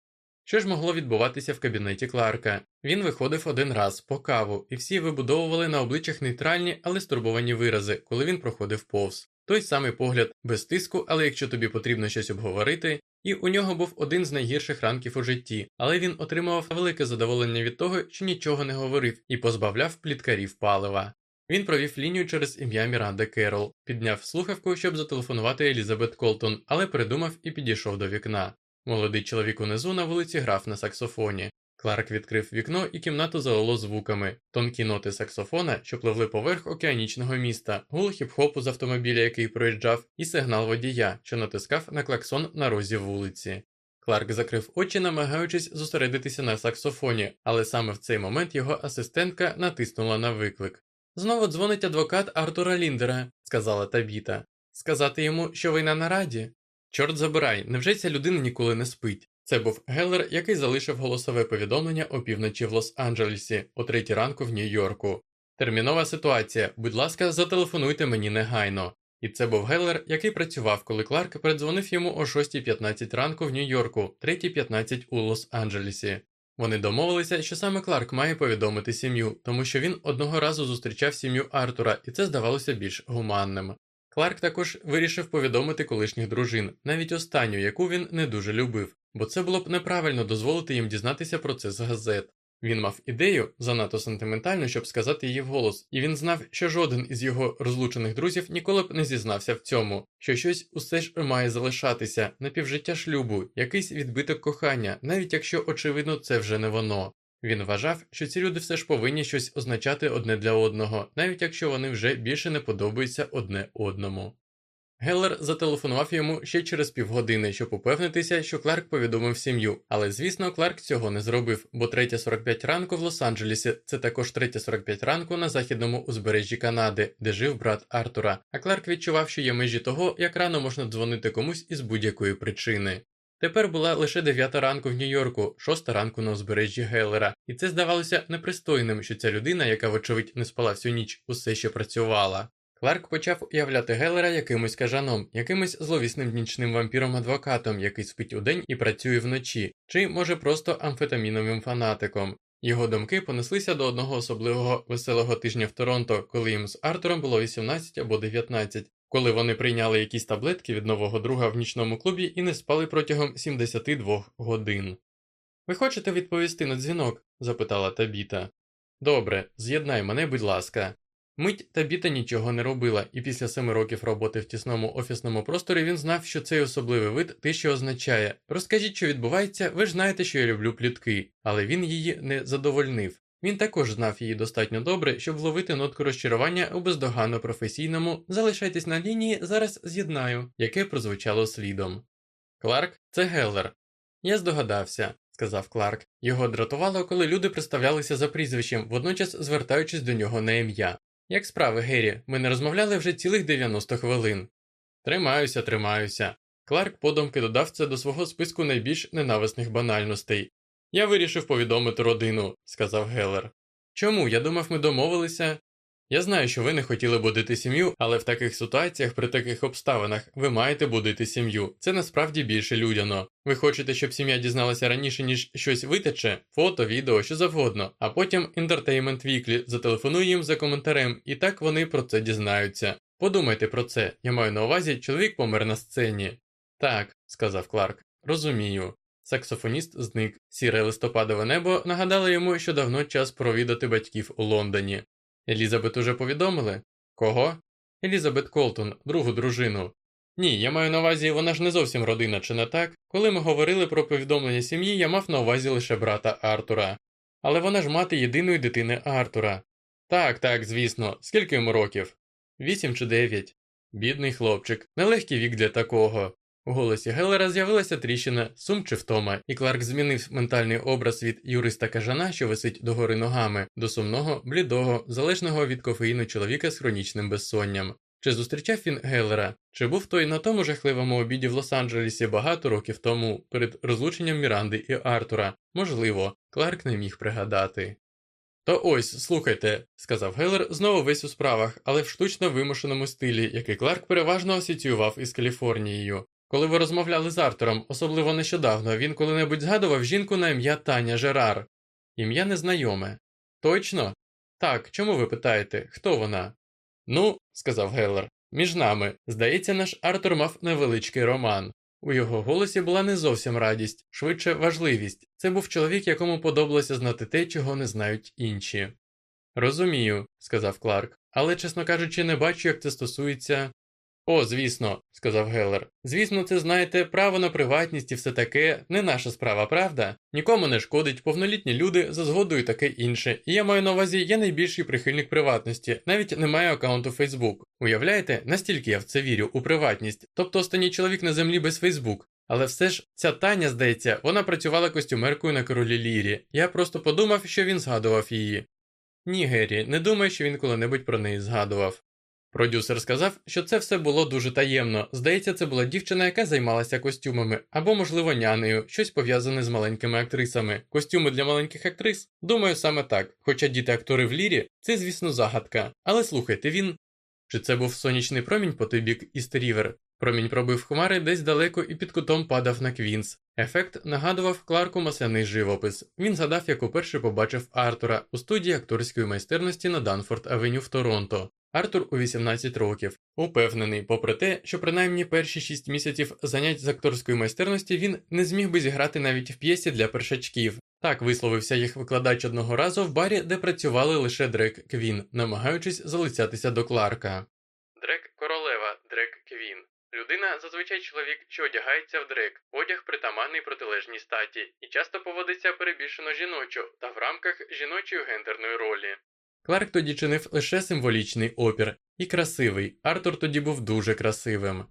Що ж могло відбуватися в кабінеті Кларка? Він виходив один раз по каву, і всі вибудовували на обличчях нейтральні, але стурбовані вирази, коли він проходив повз. Той самий погляд без тиску, але якщо тобі потрібно щось обговорити, і у нього був один з найгірших ранків у житті, але він отримував велике задоволення від того, що нічого не говорив, і позбавляв пліткарів палива. Він провів лінію через ім'я Міранда Керол, підняв слухавку, щоб зателефонувати Елізабет Колтон, але придумав і підійшов до вікна. Молодий чоловік унизу на вулиці грав на саксофоні. Кларк відкрив вікно і кімнату залило звуками, тонкі ноти саксофона, що пливли поверх океанічного міста, гул хіп-хопу з автомобіля, який проїжджав, і сигнал водія, що натискав на клаксон на розі вулиці. Кларк закрив очі, намагаючись зосередитися на саксофоні, але саме в цей момент його асистентка натиснула на виклик. Знову дзвонить адвокат Артура Ліндера, сказала Табіта. Сказати йому, що ви на нараді? Чорт забирай, невже ця людина ніколи не спить? Це був Геллер, який залишив голосове повідомлення опівночі в Лос-Анджелесі о третій ранку в Нью-Йорку. Термінова ситуація, будь ласка, зателефонуйте мені негайно. І це був Геллер, який працював, коли Кларк передзвонив йому о 6.15 ранку в Нью-Йорку, 3.15 у Лос-Анджелесі. Вони домовилися, що саме Кларк має повідомити сім'ю, тому що він одного разу зустрічав сім'ю Артура, і це здавалося більш гуманним. Кларк також вирішив повідомити колишніх дружин, навіть останню, яку він не дуже любив, бо це було б неправильно дозволити їм дізнатися про це з газет. Він мав ідею, занадто сентиментальну, щоб сказати її вголос, і він знав, що жоден із його розлучених друзів ніколи б не зізнався в цьому, що щось усе ж має залишатися напівжиття шлюбу, якийсь відбиток кохання, навіть якщо, очевидно, це вже не воно. Він вважав, що ці люди все ж повинні щось означати одне для одного, навіть якщо вони вже більше не подобаються одне одному. Геллер зателефонував йому ще через півгодини, щоб упевнитися, що Кларк повідомив сім'ю, але звісно, Кларк цього не зробив, бо 3.45 ранку в Лос-Анджелесі це також 3.45 ранку на західному узбережжі Канади, де жив брат Артура. А Кларк відчував, що є межі того, як рано можна дзвонити комусь із будь-якої причини. Тепер була лише 9 ранку в Нью-Йорку, 6 ранку на узбережжі Геллера, і це здавалося непристойним, що ця людина, яка, вочевидь, не спала всю ніч, усе ще працювала. Кларк почав уявляти Геллера якимось кажаном, якимось зловісним нічним вампіром-адвокатом, який спить удень і працює вночі, чи може просто амфетаміновим фанатиком. Його думки понеслися до одного особливого веселого тижня в Торонто, коли їм з Артуром було 18 або 19, коли вони прийняли якісь таблетки від нового друга в нічному клубі і не спали протягом 72 годин. Ви хочете відповісти на дзвінок? запитала Табіта. Добре, з'єднай мене, будь ласка. Мить Табіта нічого не робила, і після семи років роботи в тісному офісному просторі він знав, що цей особливий вид те, означає розкажіть, що відбувається, ви ж знаєте, що я люблю плітки, але він її не задовольнив. Він також знав її достатньо добре, щоб вловити нотку розчарування у бездоганно професійному залишайтесь на лінії, зараз з'єднаю, яке прозвучало слідом. Кларк це Геллер. Я здогадався, сказав Кларк. Його дратувало, коли люди представлялися за прізвищем, водночас звертаючись до нього на ім'я. Як справи, Геррі, ми не розмовляли вже цілих 90 хвилин. Тримаюся, тримаюся. Кларк подумки додав це до свого списку найбільш ненависних банальностей. Я вирішив повідомити родину, сказав Геллер. Чому? Я думав, ми домовилися. Я знаю, що ви не хотіли будити сім'ю, але в таких ситуаціях, при таких обставинах, ви маєте будити сім'ю. Це насправді більше людяно. Ви хочете, щоб сім'я дізналася раніше, ніж щось витече, фото, відео, що завгодно, а потім Entertainment Weekly зателефонує їм за коментарем, і так вони про це дізнаються. Подумайте про це, я маю на увазі, чоловік помер на сцені. Так, сказав Кларк, розумію. Саксофоніст зник. Сіре листопадове небо нагадало йому, що давно час провідати батьків у Лондоні. Елізабет уже повідомили? Кого? Елізабет Колтон, другу дружину. Ні, я маю на увазі, вона ж не зовсім родина, чи не так? Коли ми говорили про повідомлення сім'ї, я мав на увазі лише брата Артура. Але вона ж мати єдиної дитини Артура. Так, так, звісно, скільки йому років? Вісім чи дев'ять. Бідний хлопчик, нелегкий вік для такого. У голосі Геллера з'явилася тріщина, сум чи втома, і Кларк змінив ментальний образ від юриста кажана, що висить догори ногами, до сумного, блідого, залежного від кофеїну чоловіка з хронічним безсонням. Чи зустрічав він Геллера? Чи був той на тому жахливому обіді в Лос-Анджелесі багато років тому, перед розлученням Міранди і Артура? Можливо, Кларк не міг пригадати. То ось, слухайте, сказав Геллер, знову весь у справах, але в штучно вимушеному стилі, який Кларк переважно асоціював із Каліфорнією. Коли ви розмовляли з Артуром, особливо нещодавно, він коли-небудь згадував жінку на ім'я Таня Жерар. Ім'я незнайоме. Точно? Так, чому ви питаєте, хто вона? Ну, сказав Геллер, між нами, здається, наш Артур мав невеличкий роман. У його голосі була не зовсім радість, швидше важливість. Це був чоловік, якому подобалося знати те, чого не знають інші. Розумію, сказав Кларк, але, чесно кажучи, не бачу, як це стосується. О, звісно, сказав Геллер. Звісно, це знаєте, право на приватність і все таке не наша справа, правда? Нікому не шкодить, повнолітні люди за згодою таке інше. І я маю на увазі, я найбільший прихильник приватності, навіть не маю аккаунту Facebook. Уявляєте, настільки я в це вірю, у приватність, тобто останній чоловік на землі без Facebook. Але все ж ця Таня, здається, вона працювала костюмеркою на королі Лірі. Я просто подумав, що він згадував її. Ні, Геррі, не думаю, що він коли-небудь про неї згадував. Продюсер сказав, що це все було дуже таємно. Здається, це була дівчина, яка займалася костюмами, або, можливо, нянею, щось пов'язане з маленькими актрисами. Костюми для маленьких актрис? Думаю, саме так. Хоча діти-актори в лірі, це, звісно, загадка. Але слухайте, він. Чи це був сонячний промінь по той бік Іст-Рівер? Промінь пробив хмари десь далеко і під кутом падав на Квінс. Ефект нагадував Кларку масляний живопис. Він згадав, як уперше побачив Артура у студії акторської майстерності на Данфорт Авеню в Торонто. Артур у 18 років, упевнений, попри те, що принаймні перші 6 місяців занять з акторської майстерності він не зміг би зіграти навіть в п'єсі для першачків. Так висловився їх викладач одного разу в барі, де працювали лише Дрек Квін, намагаючись залицятися до Кларка. Дрек королева, Дрек Квін. Людина зазвичай чоловік, що одягається в дрек, одяг притаманний протилежній статі, і часто поводиться перебільшено жіночо та в рамках жіночої гендерної ролі. Кларк тоді чинив лише символічний опір, і красивий, Артур тоді був дуже красивим.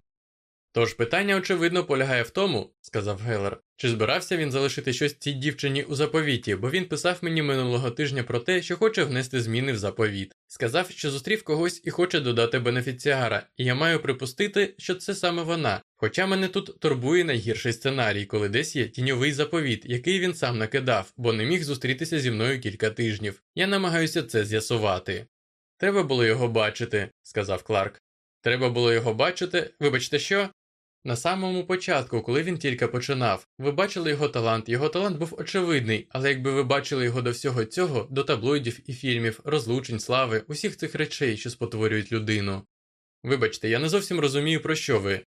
Тож питання, очевидно, полягає в тому, сказав Гелер, чи збирався він залишити щось цій дівчині у заповіті, бо він писав мені минулого тижня про те, що хоче внести зміни в заповіт. Сказав, що зустрів когось і хоче додати бенефіціара, і я маю припустити, що це саме вона. Хоча мене тут турбує найгірший сценарій, коли десь є тіньовий заповіт, який він сам накидав, бо не міг зустрітися зі мною кілька тижнів. Я намагаюся це з'ясувати. Треба було його бачити, сказав Кларк. Треба було його бачити, вибачте, що? На самому початку, коли він тільки починав, ви бачили його талант, його талант був очевидний, але якби ви бачили його до всього цього, до таблоїдів і фільмів, розлучень, слави, усіх цих речей, що спотворюють людину. Вибачте, я не зовсім розумію, про що ви.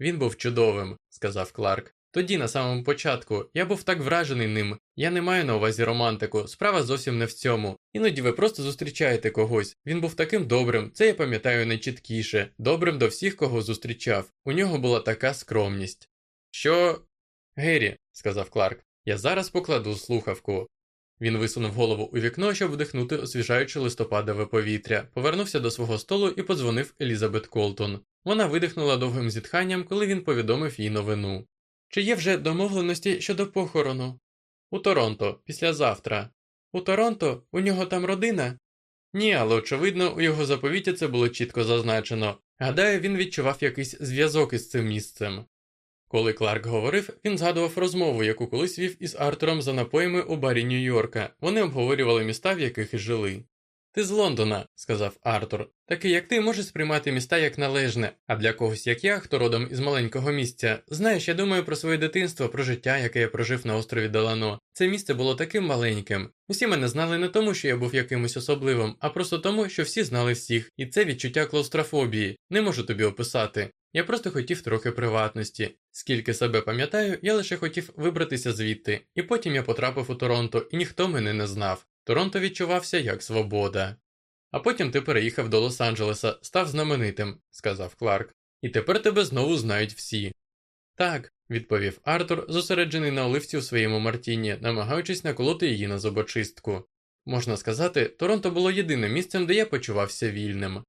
Він був чудовим, сказав Кларк. Тоді, на самому початку, я був так вражений ним. Я не маю на увазі романтику, справа зовсім не в цьому. Іноді ви просто зустрічаєте когось. Він був таким добрим, це я пам'ятаю найчіткіше, добрим до всіх, кого зустрічав. У нього була така скромність. Що. Геррі, сказав Кларк, я зараз покладу слухавку. Він висунув голову у вікно, щоб вдихнути освіжаюче листопадове повітря, повернувся до свого столу і подзвонив Елізабет Колтон. Вона видихнула довгим зітханням, коли він повідомив їй новину. Чи є вже домовленості щодо похорону? У Торонто, післязавтра. У Торонто? У нього там родина? Ні, але очевидно, у його заповіті це було чітко зазначено. Гадаю, він відчував якийсь зв'язок із цим місцем. Коли Кларк говорив, він згадував розмову, яку колись вів із Артуром за напоями у барі Нью-Йорка. Вони обговорювали міста, в яких жили. Ти з Лондона, сказав Артур. Такий, як ти, може сприймати міста як належне, а для когось, як я, хто родом із маленького місця, знаєш, я думаю про своє дитинство, про життя, яке я прожив на острові Далано. Це місце було таким маленьким. Усі мене знали не тому, що я був якимось особливим, а просто тому, що всі знали всіх, і це відчуття клаустрофобії. Не можу тобі описати. Я просто хотів трохи приватності. Скільки себе пам'ятаю, я лише хотів вибратися звідти, і потім я потрапив у Торонто, і ніхто мене не знав. Торонто відчувався як свобода. А потім ти переїхав до Лос-Анджелеса, став знаменитим, сказав Кларк, і тепер тебе знову знають всі. Так, відповів Артур, зосереджений на оливці у своєму Мартіні, намагаючись наколоти її на зубочистку. Можна сказати, Торонто було єдиним місцем, де я почувався вільним.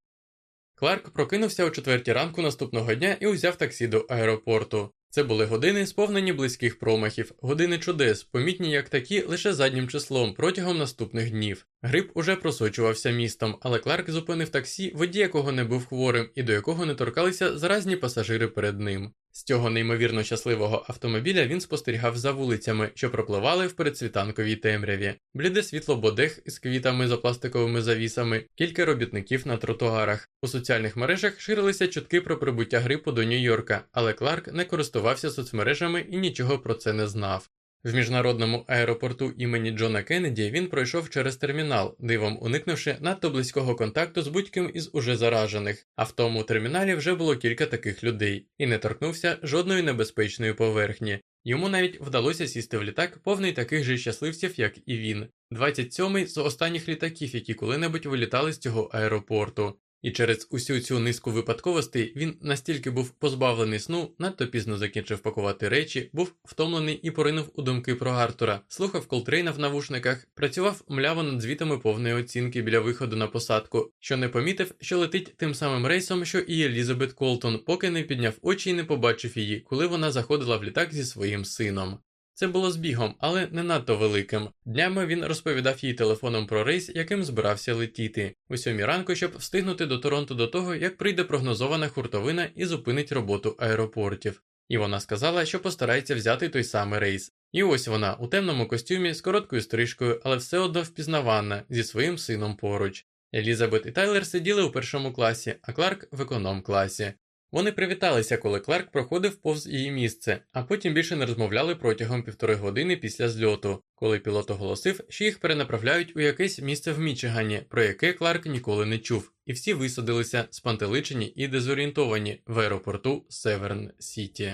Кларк прокинувся о четвертій ранку наступного дня і узяв таксі до аеропорту. Це були години, сповнені близьких промахів, години чудес, помітні як такі лише заднім числом протягом наступних днів. Гриб уже просочувався містом, але Кларк зупинив таксі, водій якого не був хворим і до якого не торкалися заразні пасажири перед ним. З цього неймовірно щасливого автомобіля він спостерігав за вулицями, що пропливали в передсвітанковій темряві, бліде світло бодег із квітами за пластиковими завісами, кілька робітників на тротуарах. У соціальних мережах ширилися чутки про прибуття грипу до Нью-Йорка, але Кларк не користувався соцмережами і нічого про це не знав. В міжнародному аеропорту імені Джона Кеннеді він пройшов через термінал, дивом уникнувши надто близького контакту з будь-ким із уже заражених, а в тому терміналі вже було кілька таких людей, і не торкнувся жодної небезпечної поверхні. Йому навіть вдалося сісти в літак, повний таких же щасливців, як і він, 27-й з останніх літаків, які коли-небудь вилітали з цього аеропорту. І через усю цю низку випадковостей він настільки був позбавлений сну, надто пізно закінчив пакувати речі, був втомлений і поринув у думки про Артура, слухав Колтрейна в навушниках, працював мляво над звітами повної оцінки біля виходу на посадку, що не помітив, що летить тим самим рейсом, що і Елізабет Колтон, поки не підняв очі і не побачив її, коли вона заходила в літак зі своїм сином. Це було збігом, але не надто великим. Днями він розповідав їй телефоном про рейс, яким збирався летіти, о сьомій ранку, щоб встигнути до Торонто до того, як прийде прогнозована хуртовина і зупинить роботу аеропортів. І вона сказала, що постарається взяти той самий рейс. І ось вона у темному костюмі з короткою стрижкою, але все одно впізнаванна зі своїм сином поруч. Елізабет і Тайлер сиділи у першому класі, а Кларк в економ класі. Вони привіталися, коли Кларк проходив повз її місце, а потім більше не розмовляли протягом півтори години після зльоту, коли пілот оголосив, що їх перенаправляють у якесь місце в Мічигані, про яке Кларк ніколи не чув, і всі висадилися спантеличені і дезорієнтовані в аеропорту Северн Сіті.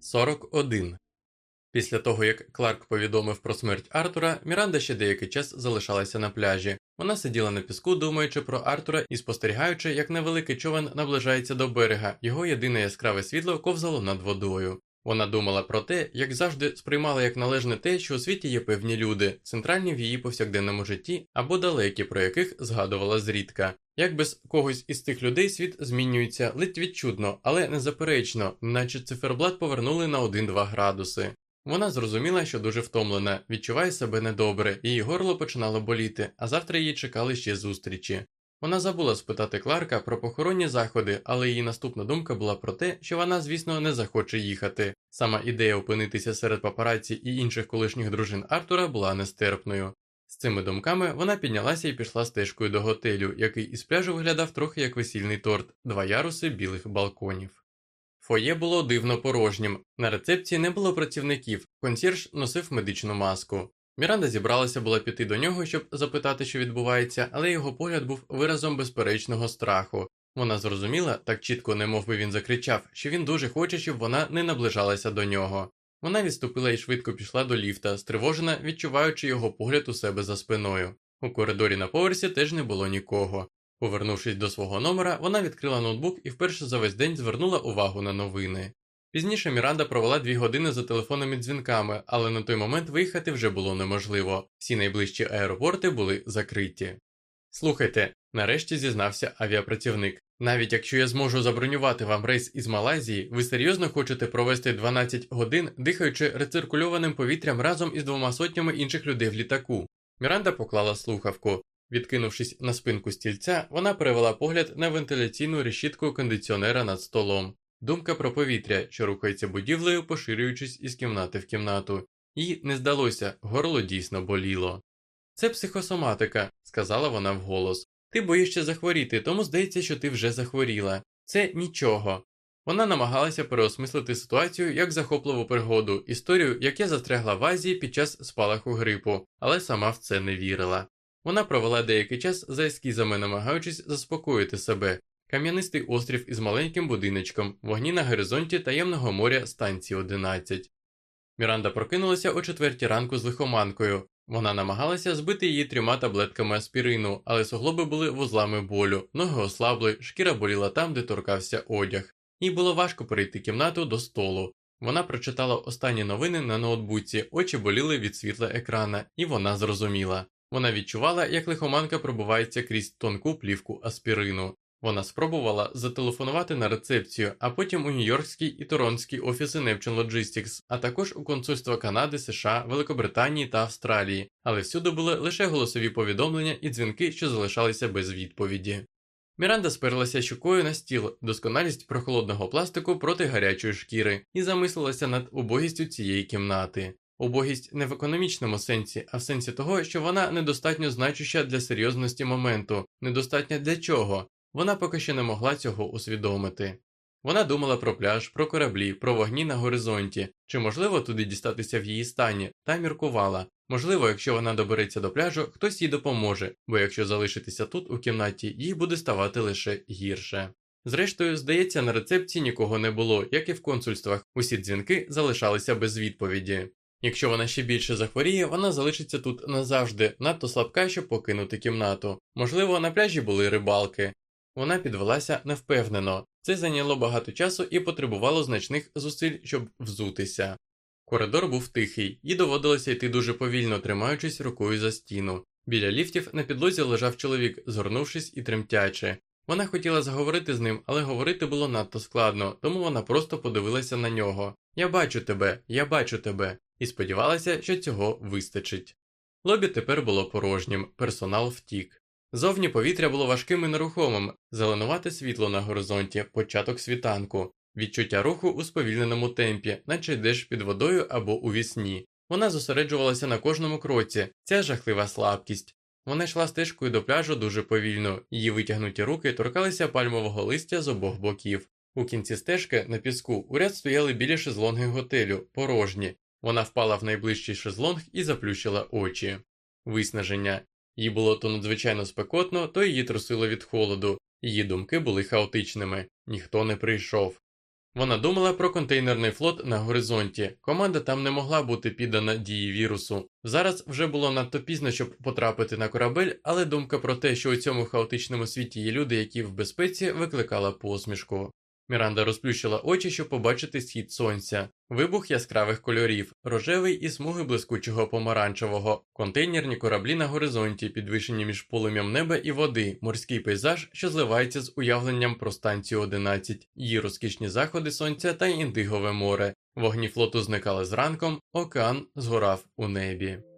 Сорок Після того, як Кларк повідомив про смерть Артура, Міранда ще деякий час залишалася на пляжі. Вона сиділа на піску, думаючи про Артура і спостерігаючи, як невеликий човен наближається до берега, його єдине яскраве світло ковзало над водою. Вона думала про те, як завжди сприймала як належне те, що у світі є певні люди, центральні в її повсякденному житті або далекі, про яких згадувала зрідка. Як без когось із цих людей світ змінюється ледь відчутно, але незаперечно, наче циферблат повернули на 1-2 градуси. Вона зрозуміла, що дуже втомлена, відчуває себе недобре, її горло починало боліти, а завтра її чекали ще зустрічі. Вона забула спитати Кларка про похоронні заходи, але її наступна думка була про те, що вона, звісно, не захоче їхати. Сама ідея опинитися серед папараці і інших колишніх дружин Артура була нестерпною. З цими думками вона піднялася і пішла стежкою до готелю, який із пляжу виглядав трохи як весільний торт, два яруси білих балконів. Фоє було дивно порожнім, на рецепції не було працівників, консьєрж носив медичну маску. Міранда зібралася була піти до нього, щоб запитати, що відбувається, але його погляд був виразом безперечного страху. Вона зрозуміла, так чітко, немов би він закричав, що він дуже хоче, щоб вона не наближалася до нього. Вона відступила і швидко пішла до ліфта, стривожена, відчуваючи його погляд у себе за спиною. У коридорі на поверсі теж не було нікого. Повернувшись до свого номера, вона відкрила ноутбук і вперше за весь день звернула увагу на новини. Пізніше Міранда провела дві години за телефонними дзвінками, але на той момент виїхати вже було неможливо. Всі найближчі аеропорти були закриті. Слухайте, нарешті зізнався авіапрацівник. Навіть якщо я зможу забронювати вам рейс із Малайзії, ви серйозно хочете провести 12 годин, дихаючи рециркульованим повітрям разом із двома сотнями інших людей в літаку. Міранда поклала слухавку. Відкинувшись на спинку стільця, вона перевела погляд на вентиляційну решітку кондиціонера над столом. Думка про повітря, що рухається будівлею, поширюючись із кімнати в кімнату. Їй не здалося, горло дійсно боліло. Це психосоматика, сказала вона вголос. Ти боїшся захворіти, тому здається, що ти вже захворіла. Це нічого. Вона намагалася переосмислити ситуацію як захопливу пригоду, історію, як я застрягла в Азії під час спалаху грипу, але сама в це не вірила. Вона провела деякий час за ескізами, намагаючись заспокоїти себе. Кам'янистий острів із маленьким будиночком, вогні на горизонті таємного моря станції 11. Міранда прокинулася о четвертій ранку з лихоманкою. Вона намагалася збити її трьома таблетками аспірину, але суглоби були вузлами болю, ноги ослабли, шкіра боліла там, де торкався одяг. Їй було важко перейти кімнату до столу. Вона прочитала останні новини на ноутбуці, очі боліли від світла екрана, і вона зрозуміла. Вона відчувала, як лихоманка пробувається крізь тонку плівку аспірину. Вона спробувала зателефонувати на рецепцію, а потім у Нью-Йоркський і Торонський офіси Neptune Logistics, а також у консульства Канади, США, Великобританії та Австралії, але всюди були лише голосові повідомлення і дзвінки, що залишалися без відповіді. Міранда сперлася щукою на стіл, досконалість прохолодного пластику проти гарячої шкіри, і замислилася над убогістю цієї кімнати. Убогість не в економічному сенсі, а в сенсі того, що вона недостатньо значуща для серйозності моменту, недостатня для чого, вона поки що не могла цього усвідомити. Вона думала про пляж, про кораблі, про вогні на горизонті, чи можливо туди дістатися в її стані, та міркувала. Можливо, якщо вона добереться до пляжу, хтось їй допоможе, бо якщо залишитися тут, у кімнаті, їй буде ставати лише гірше. Зрештою, здається, на рецепції нікого не було, як і в консульствах, усі дзвінки залишалися без відповіді. Якщо вона ще більше захворіє, вона залишиться тут назавжди, надто слабка, щоб покинути кімнату. Можливо, на пляжі були рибалки. Вона підвелася невпевнено, це зайняло багато часу і потребувало значних зусиль, щоб взутися. Коридор був тихий, їй доводилося йти дуже повільно, тримаючись рукою за стіну. Біля ліфтів на підлозі лежав чоловік, згорнувшись і тремтячи. Вона хотіла заговорити з ним, але говорити було надто складно, тому вона просто подивилася на нього. Я бачу тебе, я бачу тебе, і сподівалася, що цього вистачить. Лобі тепер було порожнім, персонал втік. Зовні повітря було важким і нерухомим, зеленувате світло на горизонті, початок світанку, відчуття руху у сповільненому темпі, наче йдеш під водою або у вісні. Вона зосереджувалася на кожному кроці, ця жахлива слабкість. Вона йшла стежкою до пляжу дуже повільно, її витягнуті руки торкалися пальмового листя з обох боків. У кінці стежки на піску уряд стояли біля шезлонги готелю, порожні. Вона впала в найближчий шезлонг і заплющила очі. Виснаження. Їй було то надзвичайно спекотно, то її трусило від холоду, її думки були хаотичними, ніхто не прийшов. Вона думала про контейнерний флот на горизонті. Команда там не могла бути піддана дії вірусу. Зараз вже було надто пізно, щоб потрапити на корабель, але думка про те, що у цьому хаотичному світі є люди, які в безпеці, викликала посмішку. Міранда розплющила очі, щоб побачити схід сонця, вибух яскравих кольорів, рожевий і смуги блискучого помаранчевого, контейнерні кораблі на горизонті, підвищені між полум'ям неба і води, морський пейзаж, що зливається з уявленням про станцію 11, її розкішні заходи сонця та індигове море. Вогні флоту зникали зранком, океан згорав у небі.